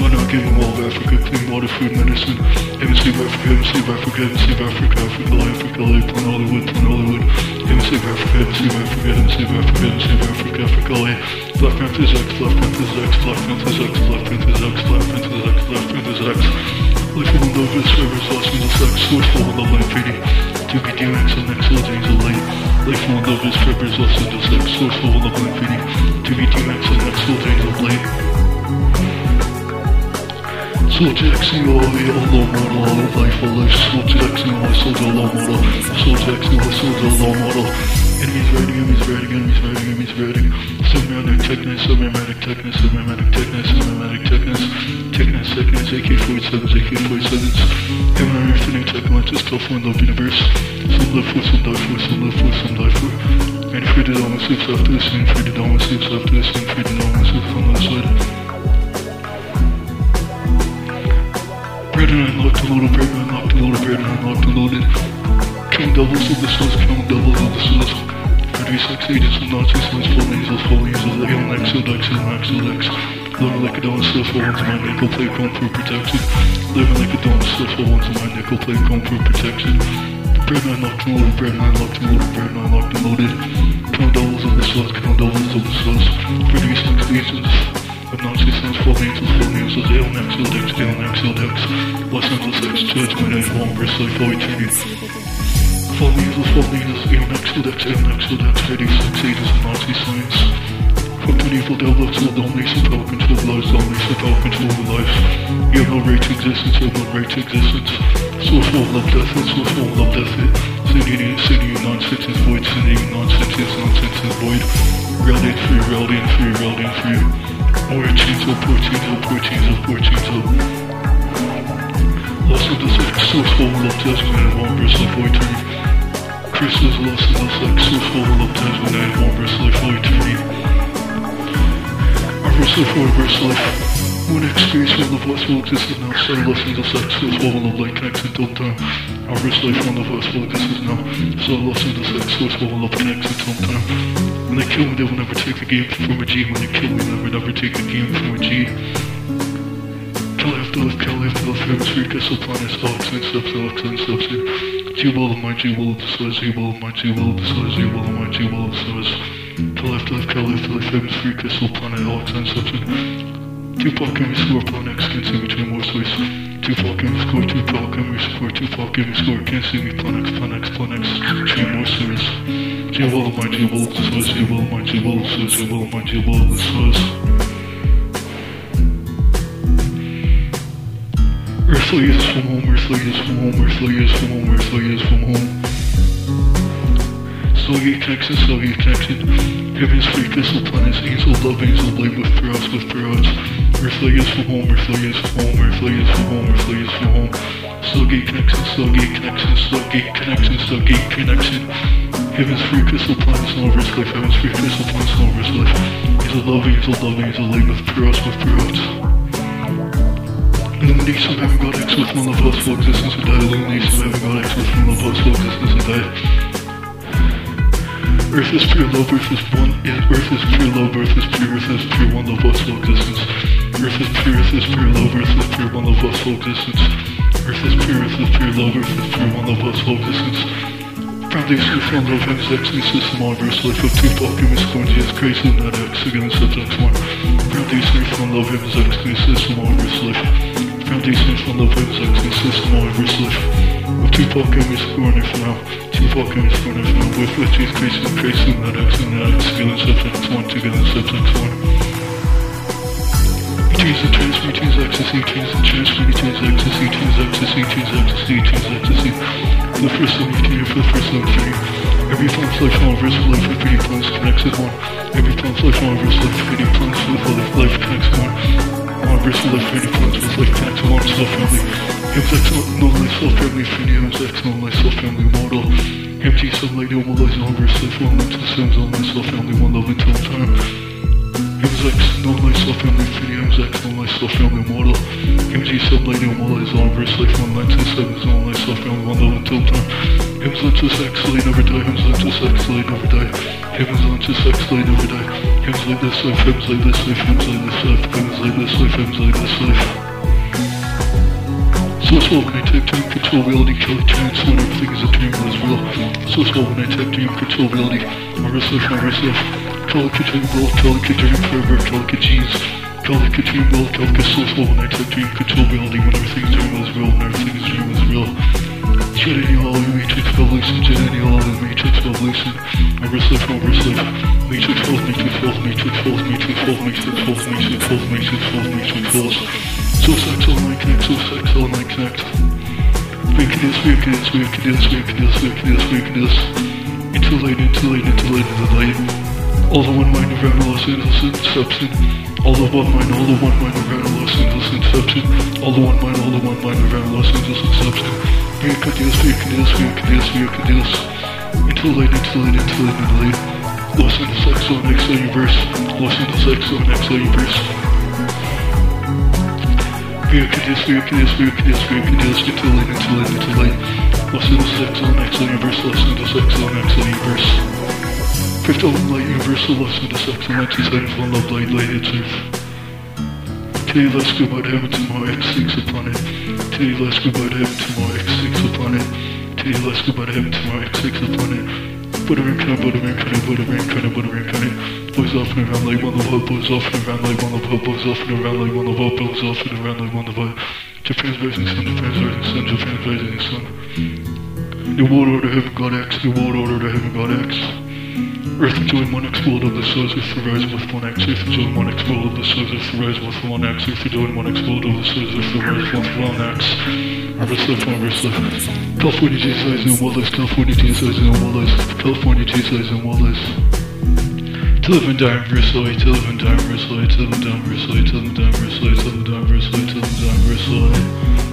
Why not give them all Africa, clean water, food, medicine? Heaven save Africa, heaven save Africa, heaven save Africa, Africa, Africa, life, plan Hollywood, plan Hollywood. Heaven save Africa, heaven save Africa, heaven save Africa, heaven save Africa, Africa, life. Black Panthers X, Black Soul Jackson, Jackson, all soldier, low model. Soul Jackson, all soldier, low model. Enemies riding, enemies riding, enemies riding, enemies riding. Submarinic techness, submarinic techness, submarinic techness, submarinic techness. Techness, techness, AK-47s, AK-47s. Heaven on earth, new tech, Atlantis, California, love universe. Some live for, some die for, some live for, some die for. And free to almost sleeps after this, and free to almost sleeps after this, and free to almost sleeps on the side. Bread and unlocked and loaded, bread and unlocked and loaded, bread and unlocked and doubles of the souls, killing doubles of the souls. 36 agents of Nazi sons, full angels, full angels, Leon X, Odex, and Max Odex. Living like a dawn, still full ones, my nickel plate, going for protection. Living like a dawn, still full ones, my nickel plate, going for protection. Bread and unlocked and loaded, bread and unlocked and loaded, bread and unlocked and loaded. Killing doubles of the souls, killing doubles of the souls. 36 agents of Nazi sons, full angels, full angels, Leon X, Odex, Leon X, Odex. Los Angeles X, judgment, and one verse life, all eternity. Fall needles, fall needles, AMX, Odex, AMX, Odex, 36 ages of Nazi science. Hooked on evil devils, all domination, power control lives, domination, power control of lives. You have no right to existence, you have no right to existence. Source full love death it, source full love death it. City, nonsense is void, city, nonsense is nonsense is void. Reality is free, reality is free, reality free. More chains up, poor chains up, poor chains up. Lost in the source full love testament, and one verse of void Crystals lost the sex, source full love testament, and one verse life, void turning. Our verse life, our verse life. One experience from the voice will exist is now. Listening to sex, source full love light connects until time. Our verse life from the voice will exist is now. Listening to sex, source full love connects until time. When they kill me, they will never take the game from a G. When they kill me, they will never take the game from a G. Kill after life, kill after life, heaven's free crystal planets, oxen, steps, oxen, steps in. G will of my of the will of my of the will of my of the stars. Kill after life, kill after life, heaven's free crystal planet, oxen, steps in. Tupac and we score, Paul X can't see between more space. Tupac and we score, Tupac and we score, Tupac and we score, can't see me, Paul X, Paul X, Paul X, between more space. G-Wall, my G-Wall, this was G-Wall, my G-Wall, this was G-Wall, my G-Wall, this was. Is from home, earthly is from home, earthly is from home, earthly is from home. Stargate connection, Stargate connection. Heaven's free crystal planets, angel love, angel blame with pros, with pros. Earthly is from home, earthly is from home, earthly is from home, earthly is from home. Stargate connection, Stargate connection, Stargate connection, Stargate connection. Heaven's free crystal planets, no verse life, heaven's free crystal planets, no verse life. Angel love, angel love, angel blame with pros, with pros. Illumination of heaven, God X with one love, possible existence and die. Illumination of heaven, God X with one love, possible existence and die. Earth is pure love, Earth is one, is, Earth is pure love, Earth is pure, Earth is pure, one love, possible existence. Earth is pure, Earth is pure love, Earth is pure, one love, possible existence. Earth is pure, Earth is pure love, Earth is pure, one love, possible existence. Foundation of one love, heaven's X-new system, all verse life of Tupac, and Miss Corn, Jesus Christ, X, again, subject one. Foundation of one love, heaven's X-new system, all verse life. Of one love, heaven's X-new system, all verse life. Of Tupac, and for now. Tupac, and for now. With, with Christ, and Christ, and that X, and that X, again, subject one, together, subject one. Tease the trans, tease ecstasy, tease the trans, me tease ecstasy, tease ecstasy, tease ecstasy, tease. For the first time you for the first time you Every plant's life on verse life with pretty plants connects as one. Every plant's life on verse life with pretty plants with life, life connects one. Verse life, pretty plants with life connects as one self family. Him's excellent, no life, self family, free him's excellent, life, self family model. Empty sunlight, on verse life, one life to the sins, on my self family, one love until time. Him's X, no life, self family, him's X, no life, self family model. MG sunlight, normalize on verse life, one life to the sins, on my self family, one love until time. Him's lent to sex, lay never die, him's lent to sex, lay never die. Him's lent to sex, lay never die. Him's like this life, him's like this life, him's like this life, him's like this life, him's like this life. So small when I take time, control reality, kill it, chance when everything is a dream, is real. So small when I take dream, control reality, my wrist life, my wrist life. Call it a dream world, call it a dream forever, call it a G's. Call it a dream world, call it a so small when I take dream, control reality, when everything is dream, real, when everything is dream, what is real. Jetting all the matrix revolution, jetting all the matrix revolution. Wrist life. Matrix falls, matrix falls, matrix falls, matrix falls, matrix falls, matrix falls, matrix falls, matrix falls. So sex all night connect, so sex all night connect. This, we can do this, we can do this. Into light, into light, into light, into light. All the one mind around Los Angeles inception. All the one mind, all the one mind around Los Angeles inception. All the one mind, all the one mind around Los Angeles inception. We can do this, we can do this, we can do this, we can do this. Into light, into light, into light, into light. Los Angeles X on X universe. Los Angeles X on X universe. We can do this, we can do this, we can do this, we can do this. Into light, into light, into light. Los Angeles X on X universe. Los Angeles X on X universe. Fifth element light universal. Los Angeles X on X is one love light, light, it's earth. Today let's go about heaven tomorrow X6 upon it. Today let's go about heaven tomorrow X6 upon it. Today let's go about heaven tomorrow X6 upon it. Butter and kind, butter and kind, butter and kind, butter and kind. Boys off and around like one of up, boys off and around like one of up, boys off and around like one of up, boys off and around like one of up. Japan's rising sun, Japan's rising sun, Japan's rising sun. New world order heaven god X, new world order heaven god X. Earth enjoying one X world of the with the rise with one X. Earth enjoying one X world of the with the rise with one X. Earth enjoying one X world of the with the rise with one X. Reverse life, reverse life. California Jesus and Wallace, California Jesus and Wallace, California Jesus and Wallace. To live and die life, to live and die life, to live and die life, to live and die life, to live and die life, to live and die life.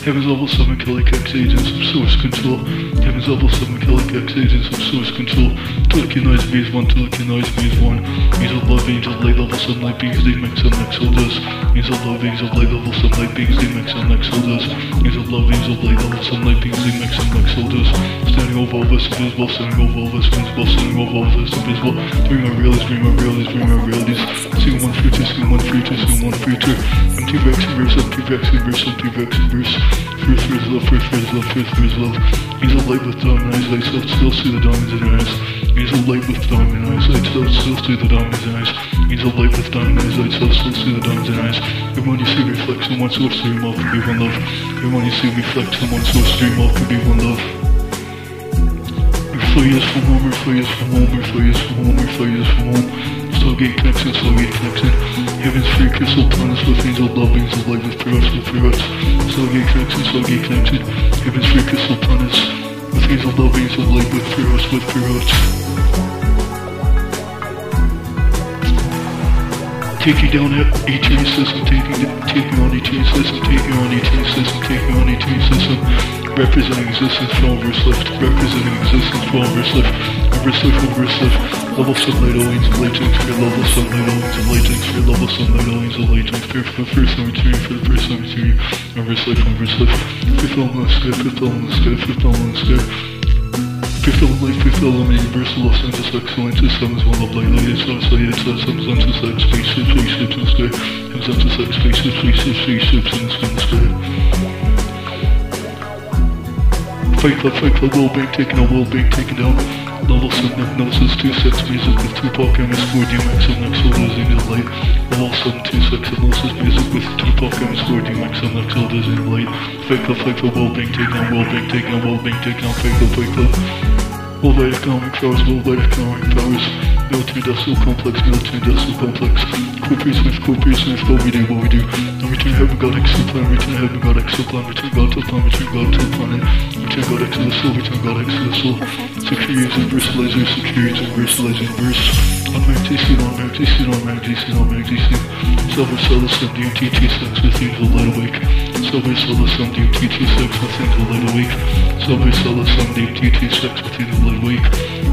Heaven's level 7 Kellic X agents of source control. Heaven's level 7 Kellic X agents of source control. Telecanize me as one, telecanize me as one. Angel love, angel light level sunlight beings, they mix and next holders. Angel love, angel light level sunlight beings, they mix and next holders. Angel love, angel light level sunlight beings, they mix and next holders. Standing over all of us, invisible, standing over all of us, invisible, standing over all of us, invisible. Dream our realities, dream our realities, dream our realities. Seeing one future, seeing one future, seeing one future. Empty Rex inverse, empty Rex inverse, empty Rex inverse. First for love, first for love, first for love. He's a light with diamond eyes, I still, still see the diamonds in her eyes. He's a light with diamond eyes, I still, still see the diamonds in her eyes. Angel light with diamond eyes, light so slow see the diamonds in and eyes. Everyone you see reflects in one source, stream all can be one love. Everyone you see reflects in one source, stream all can be one love. Fire is from home, fire is from home, fire is from home, fire is from home. Stargate connection, Stargate connection. Heaven's free crystal planets with angel love, angel light with pure with pure Stargate connection, Stargate connection. Heaven's free crystal planets with angel love, angel light with pure with pure Taking down that 18 system, taking, taking on 18 system, taking on 18 system, taking on 18 system. Representing existence from verse left, representing existence from verse left, verse left, verse left. Level sunlight, aliens of latex, for level sunlight, aliens of latex, for level sunlight, aliens of latex, for the first time returning, for the first time returning. Verse left, verse left. Fifth element sky, fifth element sky, fifth element sky. Fifth element, fifth element, universal Los Angeles excellence, suns one of light, light, it's not say it's not suns is like spaceships, spaceships in the sky, and suns is like spaceships, spaceships, spaceships in the sky. Fight club, fight club, world bank taken out, world bank taken down. Level 7 hypnosis, 2 sets music with Tupac MS4 DMX and Next Holders in light. Level 7 2 sets hypnosis music with Tupac MS4 DMX and Next Holders in light. Fight club, world bank taken out, world bank taken out, world bank taken out, fight club, fight club. Worldwide economic powers, worldwide economic powers. Military industrial complex, military industrial complex. Corporate Smith, corporate Smith, what we do, what we do. And return heaven god exoplan, return heaven god exoplan, return god to planet, return god to the planet. Return god X the soul, return god to the soul. Secure using versalizer, secure using versalizer, verse. On Mag DC, on Mag DC. Silver Solus, and DMT T6 with angel light awake. Silver Solus, and DMT T6 with angel light awake. Silver Solus, and DMT T6 with angel light awake.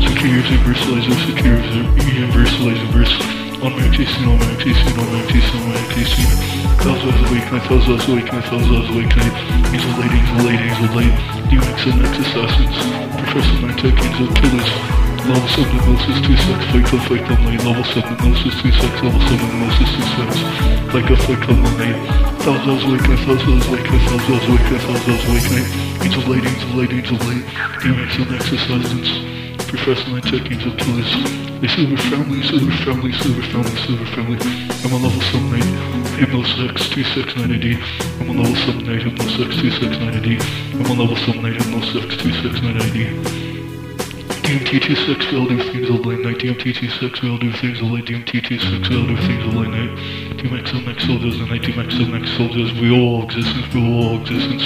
Secure using versalizer, secure using versalizer, verse. On Mag DC, on Mag DC, on Mag DC, on Mag DC. Thousand hours awake, night, thousand hours awake, night, thousand hours awake, night. Angel light, angel light, angel light. And X assassins. Professor Nightech, angel killers. Level 7 hypnosis, 2 sex, fight club, fight club, night. Level 7 hypnosis, 2 sex, level 7 hypnosis, 2 sex. Fight club, fight club, night. Thousand hours awake, night, thousand hours awake, night, thousand hours awake, night, thousand hours awake, night. Angel light, angel light, angel light. DMX and assassins. Professor Nightech, angel killers. They silver family, silver family, silver family, silver family. I'm on level 7 night. Hypnosex 269ID. I'm on level 7 night. Hypnosex 269ID. I'm on level 7 night. Hypnosex 269ID. DMT26, we all do things all late night. DMT26, we all do things all late. DMT26, we all do things all late night. DMX next soldiers and night. DMX next soldiers. We all existence. We all existence.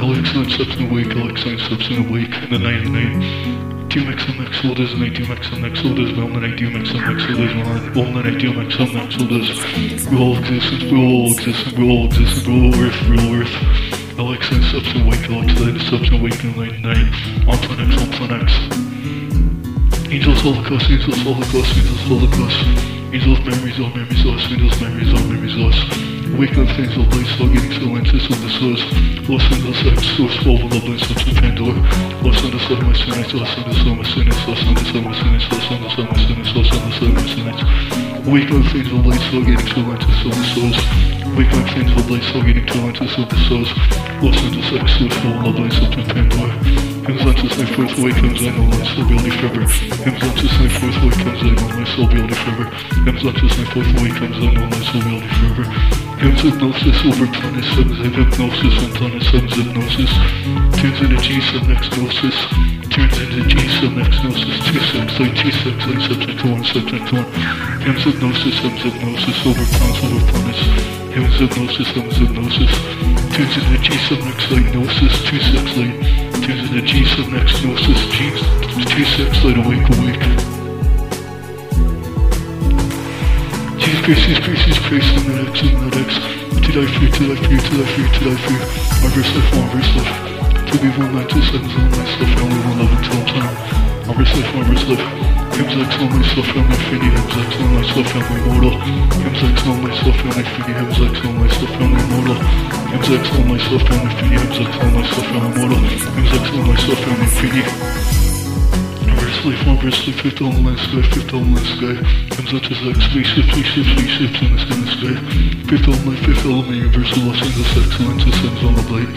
Alexa substance awake. Alexa substance awake in the night and night. DMX and next soldiers and night. DMX and next soldiers. We all the and next soldiers. We all the and next soldiers. We all existence. We all existence. We all existence. We all earth. We all earth. Alexa and substance awake. Alexa and substance awake in the night and. On Planet X. On Planet X. Angels Holocaust, Angels Holocaust, Angels Holocaust. Angels memories, all memories lost, Angels memories, all memories lost. Wake up things of light, stargating silences of the source. Los Angeles X, source, fall of love, subs of Pandora. Los Angeles Love, my sentence, Los Angeles Love, my sentence, Los Angeles Love, my sentence, Los Angeles Love, my sentence, Los Angeles Love, my sentence. Wake up things of light, stargating silences of the source. Wake up things of light, stargating silences of the source. Los Angeles X, source, fall of love, subs of Pandora. Hymns unto thy fourth way comes I know my soul beauty forever. Hymns unto thy fourth way comes I know my soul beauty forever. Hymns unto thy fourth way comes I know my soul beauty forever. Hymns hypnosis over planet sevens of hypnosis on planet sevens hypnosis. Turns into G sub gnosis. Turns into G sub gnosis. Two sex like T sex like subject one subject one. Hymns hypnosis, hymns hypnosis over planets over planets. Hymns hypnosis, hymns hypnosis. Turns into G sub next like gnosis. Two sex like turns into G sub next gnosis, G, G6 light awake awake. Jesus Christ, Jesus Christ, Jesus Christ, I'm not X, I'm not X. To die free, to die free, to die free, to die free. Our verse life, our verse life. To be one night, two seconds, all myself, only one love until time. Our verse life, our verse life. Hymns X, all myself, family infinity. Hymns X, all myself, family immortal. Hymns X, all myself, family infinity. Hymns X, all myself, family immortal. Hymns X, all myself, family infinity. Hymns X, all myself, family immortal. Hymns X, all myself, family infinity. Verse life, one verse life, fifth element sky, fifth element sky. Hymns X is X, spaceship, spaceship, spaceships in the sky, in the sky. Fifth element, fifth element, universal Los Angeles excellence, ascends on the blade.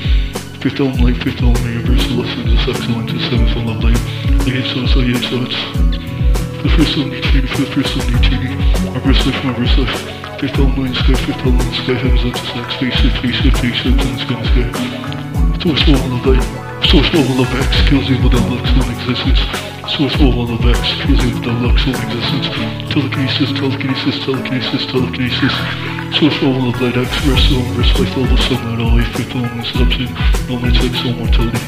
Fifth element, fifth element, universal Los Angeles excellence, ascends on the blade. Eight shots, eight shots. The first only tree, the first only tree. Reverse life, reverse life. Fifth element sky, fifth element sky, heavens up to spaceship, spaceship, spaceship, in the sky, in the sky. Source level of light. Source level of X kills evil that looks on existence. Source level of X kills evil that looks on existence. Telekinesis, telekinesis, telekinesis, telekinesis. Source level of light X, rest on, rest life level, sunlight, all fifth element substance, no light sex, no mortality.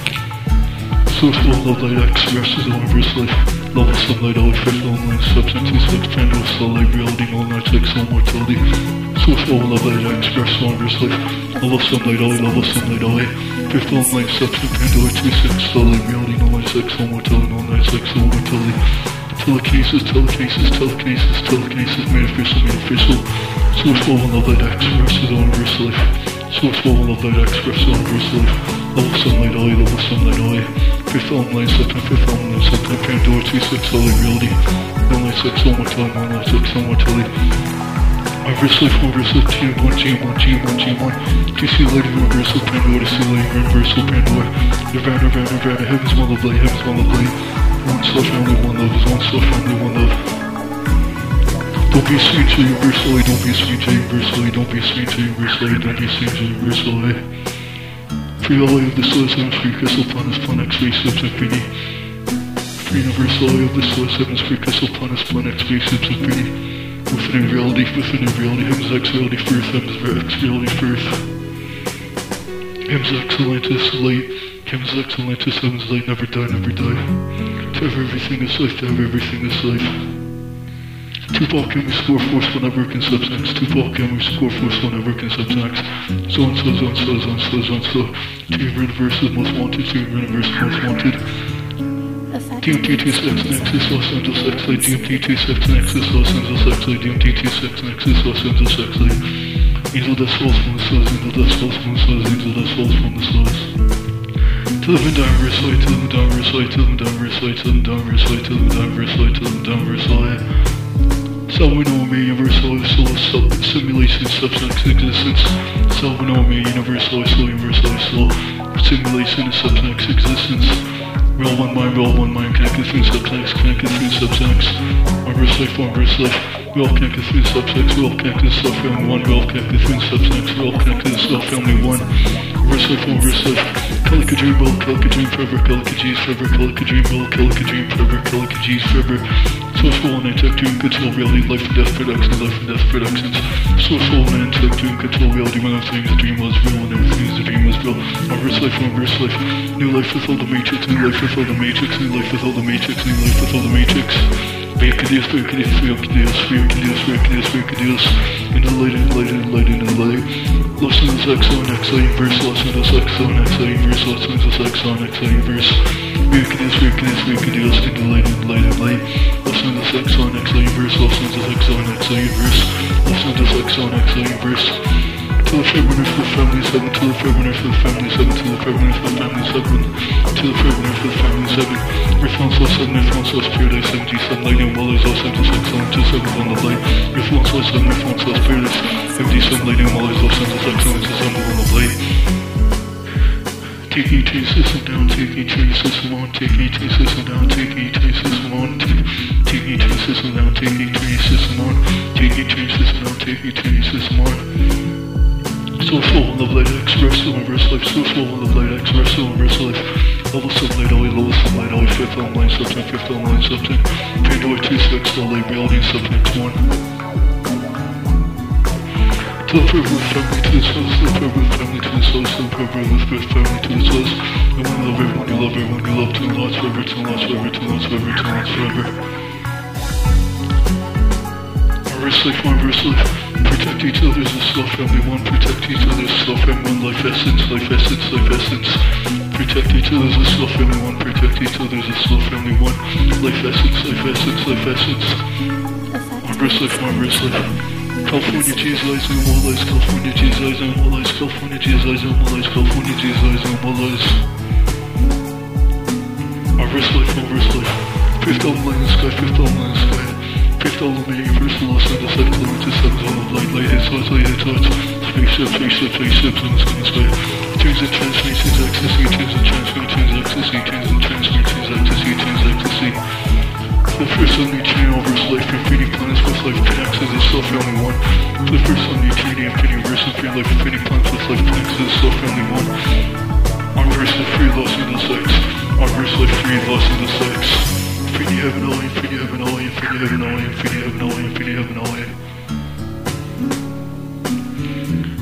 Source level of light X, rest on, reverse life. Level sunlight, all fifth element substance, two sex, pendulum, sunlight, reality, no light sex, no mortality. Source of light X, rest on, reverse life. Level sunlight, all level sunlight, all Fifth online substance, Pandora 2-6, solid reality, no light sex, no mortality, no light sex, no mortality. Telekinesis, telekinesis, telekinesis, telekinesis, manifestal, manifestal. Source of light X, versus on reverse life. Source of light X, versus on reverse life. Level sunlight, eye, level sunlight, eye. Fifth online substance, fifth online substance, Pandora 2-6, solid reality. No light sex, no mortality, no light sex, no mortality. Reversal, reversal, G1, G1, G1, G1. DC lighting, reversal, Pandora, DC lighting, reversal, Pandora. Nirvana, Nirvana, Nirvana, heaven's one of light, heaven's one of light. One soul family, one love, one soul family, one love. Don't be sweet to universally, don't be sweet to universally, don't be sweet to universally, don't be sweet to universally. Free all of the source heavens, free crystal planets, planet, spaceships, infinity. Free universal of the source heavens, free crystal planets, planet, spaceships, infinity. Within reality, within reality, Him's X reality first, Him's X reality first. Him's Excellentus light, Him's Excellentus, Heaven's light, never die, never die. To have everything is life, to have everything is life. Tupac can we score force whenever can substance. Tupac can we score force whenever can substance. So and so, so and so, so and so, so and so. Team Universe is most wanted, Team Universe most wanted. DMT26 Nexus Los Angeles X-Lay DMT26 Nexus Los Angeles X-Lay DMT26 Nexus Los Angeles X-Lay Angel that falls from the stars, angel that falls from the stars, angel that falls from the stars To the diverse light, to the diverse light, to the diverse light, to the diverse light, to the diverse light, to the diverse light Salvanome Universal Soul Simulation Substance Existence Salvanome Universal Soul Universal Soul Simulation Substance Existence Real one mind, real one mind, connected through subtext, connected through subtext. Reverse life, reverse life. We all connected through subtext, we all connected to self family one, we all connected through subtext, we all connected to self family one. Reverse life, reverse life. Calica dream ball, Calica dream forever, Calica G's forever, Calica dream ball, Calica dream forever, Calica G's forever. Sourceful and tech dream control reality, life and death productions, life and death productions. Sourceful and tech dream control reality when everything the dream was real and everything is the dream was real. Reverse life, reverse life. New life with all the matrix, new life with all the matrix, new life with all the matrix, new life with all the matrix. Vacadius, Vacadius, Vacadius, Vacadius, Vacadius, Vacadius. In the light, in the light, in the light, in the light. Los Angeles X on X universe, Los Angeles X on X universe, Los Angeles X on X universe. Vacadius, Vacadius, Vacadius, in the light, in the light, in the light. Los Angeles X on X universe, Los Angeles X on X universe, Los Angeles X on X universe. To the February for family seven, to the February for family seven, to the February for family seven, to the February for family seven. Response loss seven, response loss paradise, seventy seven, lighting wallers, all seven, six, seven, two, seven, on the light. Response loss seven, response loss paradise, seventy seven, lighting wallers, all seven, six, seven, two, seven, on the light. Take ET system down, take ET system on, take ET system down, take ET system on, take ET system down, take ET system on, take ET system down, take ET system on. Sourceful and love light express the reverse life, sourceful and love light express the reverse life. Level sunlight, alley, level sunlight, alley, fifth online subject, fifth online subject. Pandora 2 6, alley, reality, subject 1. To the forever family to the source, the family to the source, to the family to the source. I want to love everyone you love, everyone you love, the lost forever, the lost forever, the lost forever, the lost forever. Reverse life, reverse life. Protect each other as a self family one. Protect each other as a family one. Life essence, life essence, life essence. Protect each other as a self family one. Protect each other as a self family one. Life essence, life essence, life essence. Reverse life, reverse life. California G's eyes and all eyes. California G's eyes and all eyes. California G's eyes and all eyes. California G's eyes and all eyes. Reverse life, reverse life. Fifth element in the sky, fifth element in the sky all of me, original lost on the set, glory to seven, all of light, light hits, light, light Face hearts, face spaceship, face in the sky, sky. Tunes and transmits, tunes ecstasy, tunes and transmits, tunes ecstasy, tunes and transmits, tunes ecstasy, tunes ecstasy. The first Sunday chain over is life, graffiti plans with life, taxes, is self only one. The first Sunday chain, infinity verse, and free life, infinity plans with life, taxes, is self only one. Our verse is free, lost in the sex. Our verse life free, lost in the sex forgive and only forgive and only forgive and only forgive and only forgive and only.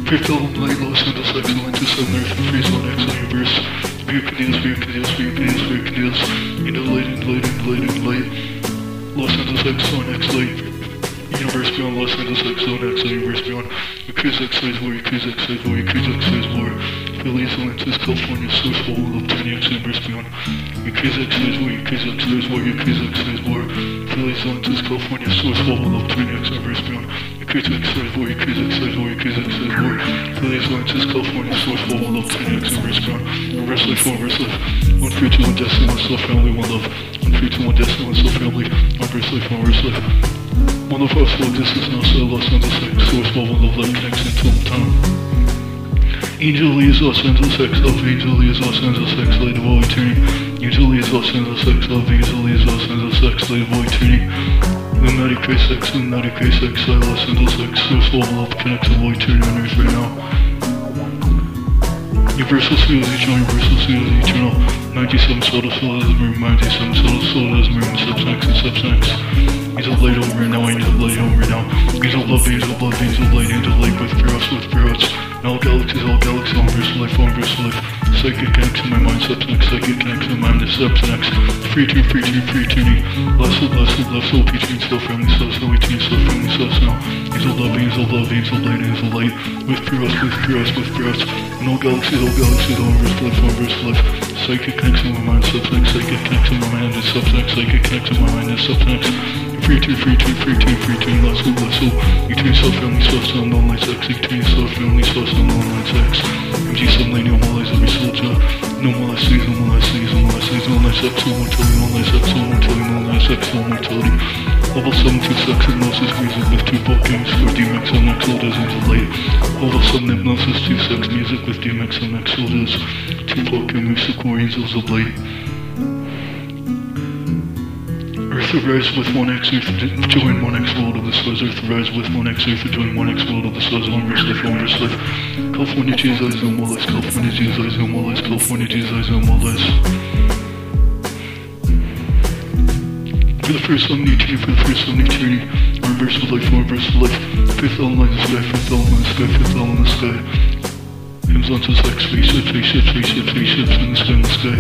Fulfill and light low sound the excellent into some earth and free zone excellent universe. Be opinions, be opinions, be opinions, be opinions. Into light and light and light and light. Los Angeles X Zone X Light. Universe beyond Los Angeles X on X Light. Universe beyond. Increase X Size War, increase X Size War, increase X Size War. Philly, San Francisco, California, Source, Hole, 10x, and Brisbane. Your kids X, is war, your kids X, there's war, your war. Philly, San Francisco, California, Source, Hole, 10x, and Brisbane. Your kids X, is war, your kids X, there's war, your war. Philly, San Francisco, California, Source, Hole, 10x, and Brisbane. Rest life, one rest life. One free to one destiny, one self family, one love. One free to one destiny, one self family. One rest life, one rest life. One of us, love, this now, so lost on this, source, love, one love, love, connects into time. Angel leaves Los Angeles, sex love. Angel leaves Los Angeles, sex lady boy turning. Angel leaves Los Angeles, sex love. Angel leaves Los Angeles, sex lady boy turning. Lunatic crazy sex, lunatic crazy sex, I Los Angeles, sex. Swift love, connects the boy turning on earth right now. Universal Studios Eternal, Universal Studios Eternal. 97 soda sodas room, 97 soda sodas room, subsnacks and subsnacks. Angel Blade over now, Angel Blade right now. Angel Love, Angel Love, Angel Blade, Angel Lake with Feroz, with Feroz. All galaxies, all galaxies, all verse life, all verse life. Psychic connects in my mind, substance, psychic connects in my mind, substance. Free to, free to, free to me. Blessed, blessed, blessed, soul, between soul, family, soul, soul, between soul, family, soul, now. Angel love, angel love, angel light, angel light. With spirits, with spirits, with spirits. And all galaxies, all galaxies, all verse life, all verse life. Psychic connects in my mind, substance, psychic connects in my mind, and substance, psychic connects in my mind, and substance. Free to, free to, free to, free to, last soul, last soul. Between self, family, soul, soul, non-light sex. Between self, family, soul, soul, non-light sex. MG, sunlight, no more lies, every soldier. No more lies, no more lies, no more lies, no more lies, sex, no mortality, no lies, sex, no mortality, no lies, sex, no mortality. Level 7 to sex, hypnosis, music with two games for DMX and soldiers into light. Level 7 hypnosis, two sex, music with DMX and. Two game music, war angels of light. Earth arise with 1x Earth join 1x world of the stars. Earth arise with 1x Earth join 1x world of the stars. Life, one verse life. California Jesus, no more lies. California Jesus, no more lies. California Jesus, no more lies. For the first time in eternity, for the first time in eternity, one of life, one verse of life. Fifth element in the sky, fifth element in the sky, fifth element in the sky. Hymns onto sex, spaceships, spaceships, spaceships, spaceships in the sky, in the sky.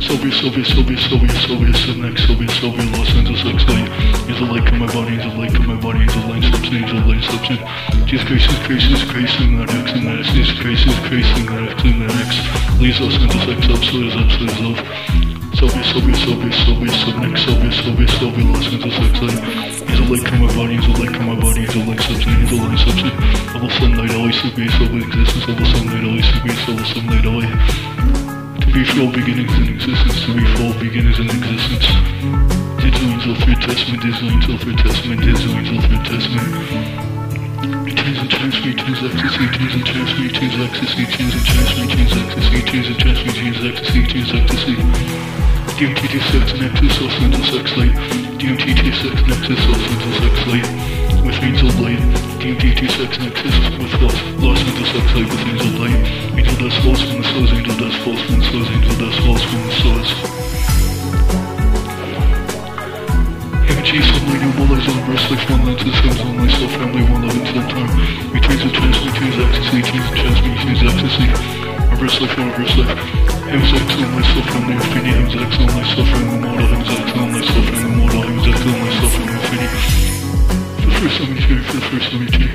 Sylvia, Sylvia, Sylvia, Sylvia, Sylvia, Sylvia, Sylvia, Sylvia, Los Angeles, X light. Angel light come my body, angel light come my body, angel light substance, angel light substance. Jesus Christ is Christ is Christ in that X in that X, Jesus Christ is Christ in that X in that X. Leaves Los Angeles X, absolute is absolute is love. So be, so be, so be, so be, so next, so be, so be, so be, sobe, Los Angeles website. He's a light to my body, he's a light to my body, he's a light substance, he's a light substance. Of a sunlight, always so be, so be, existence, of a sunlight, always so be, sobe, sunlight, always. To be full beginnings in existence, to be full beginnings in existence. Designs of your testament, designs of your testament, designs of your testament. Twos and twos, three twos, ecstasy, twos and twos, three twos, ecstasy, twos and twos, three twos, ecstasy, twos and twos, three twos, ecstasy, twos, ecstasy. DMT26 Nexus Soul Central Sex Light, DMT26 Nexus Soul Central Sex Light, with Angel Blade, DMT26 Nexus with Lost, Lost Angel Sex Light with Angel Blade, Angel Dust Falls from the Source, Angel Dust Falls from the Source, Angel Dust Falls from the Source. Energy, sunlight, your mother's on breast, like one lens, systems, on myself, family, one love, until time. We change the chance, we ecstasy, change the chance, we change ecstasy. Reverse life, reverse life. Himself, myself, infinite. my infinity, himself, myself, mortal. immortal, himself, myself, and immortal, himself, myself, and infinity. The first time you hear, for the first time you hear.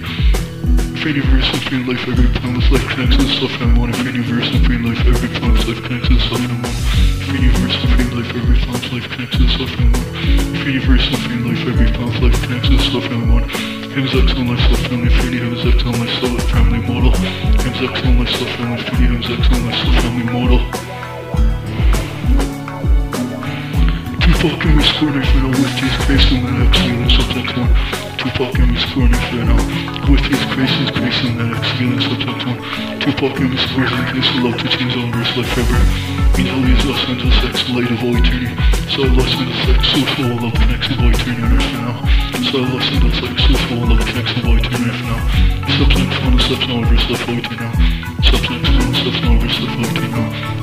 Infinity verse, infinity life, every plan, this life connects to self and one. Infinity verse, infinity life, every plan, this life connects to self and one. Infinity verse, infinity life, every plan, this life connects to self and one. Infinity verse, infinity life, every plan, this life connects to self and one. Hymns I tell myself, family, infinity, hymns I tell myself, family, mortal. Hymns I tell myself, family, infinity, hymns I tell myself, family, mortal. fucking misfurnished with his grace and that excellence subject one. To fucking misfurnished now with his grace is grace and that excellence subject one. To fucking misfurnished grace love to change all verse like forever. In hell is us and us sex, light of all eternity. So I lust and sex, full of love connects of all eternity and earth now. So I lust and sex, full of love connects of all eternity and earth now. Substance one, substance all verse life all eternity now. Substance one, substance all verse life all eternity now.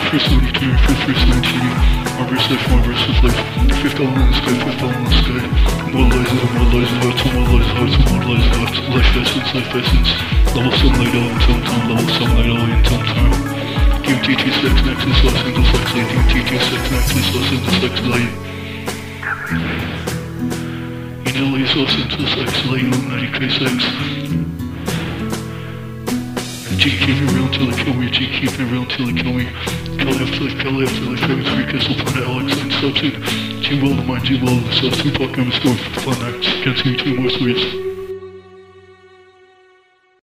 verse of eternity, fifth verse eternity. Our verse life, our verse of life. Fifth element in the sky, fifth element in the sky. Immortalize it, immortalize it, hearts, immortalize hearts, immortalize hearts. Life essence, life essence. Level sunlight eye until time, level sunlight eye until time. DMT2 sex nexus, Los Angeles sex light. DMT2 sex nexus, Los Angeles sex light. Know, Los Angeles sex light, Illuminati K6. G keep it real until they kill me. G keep it real until they kill me. Kelly afterlife, Kelly afterlife, Heaven's free crystal planet, Alex and substance. G will the mind, G will the self, Tupac underscore fun acts. Can't see two more sweets.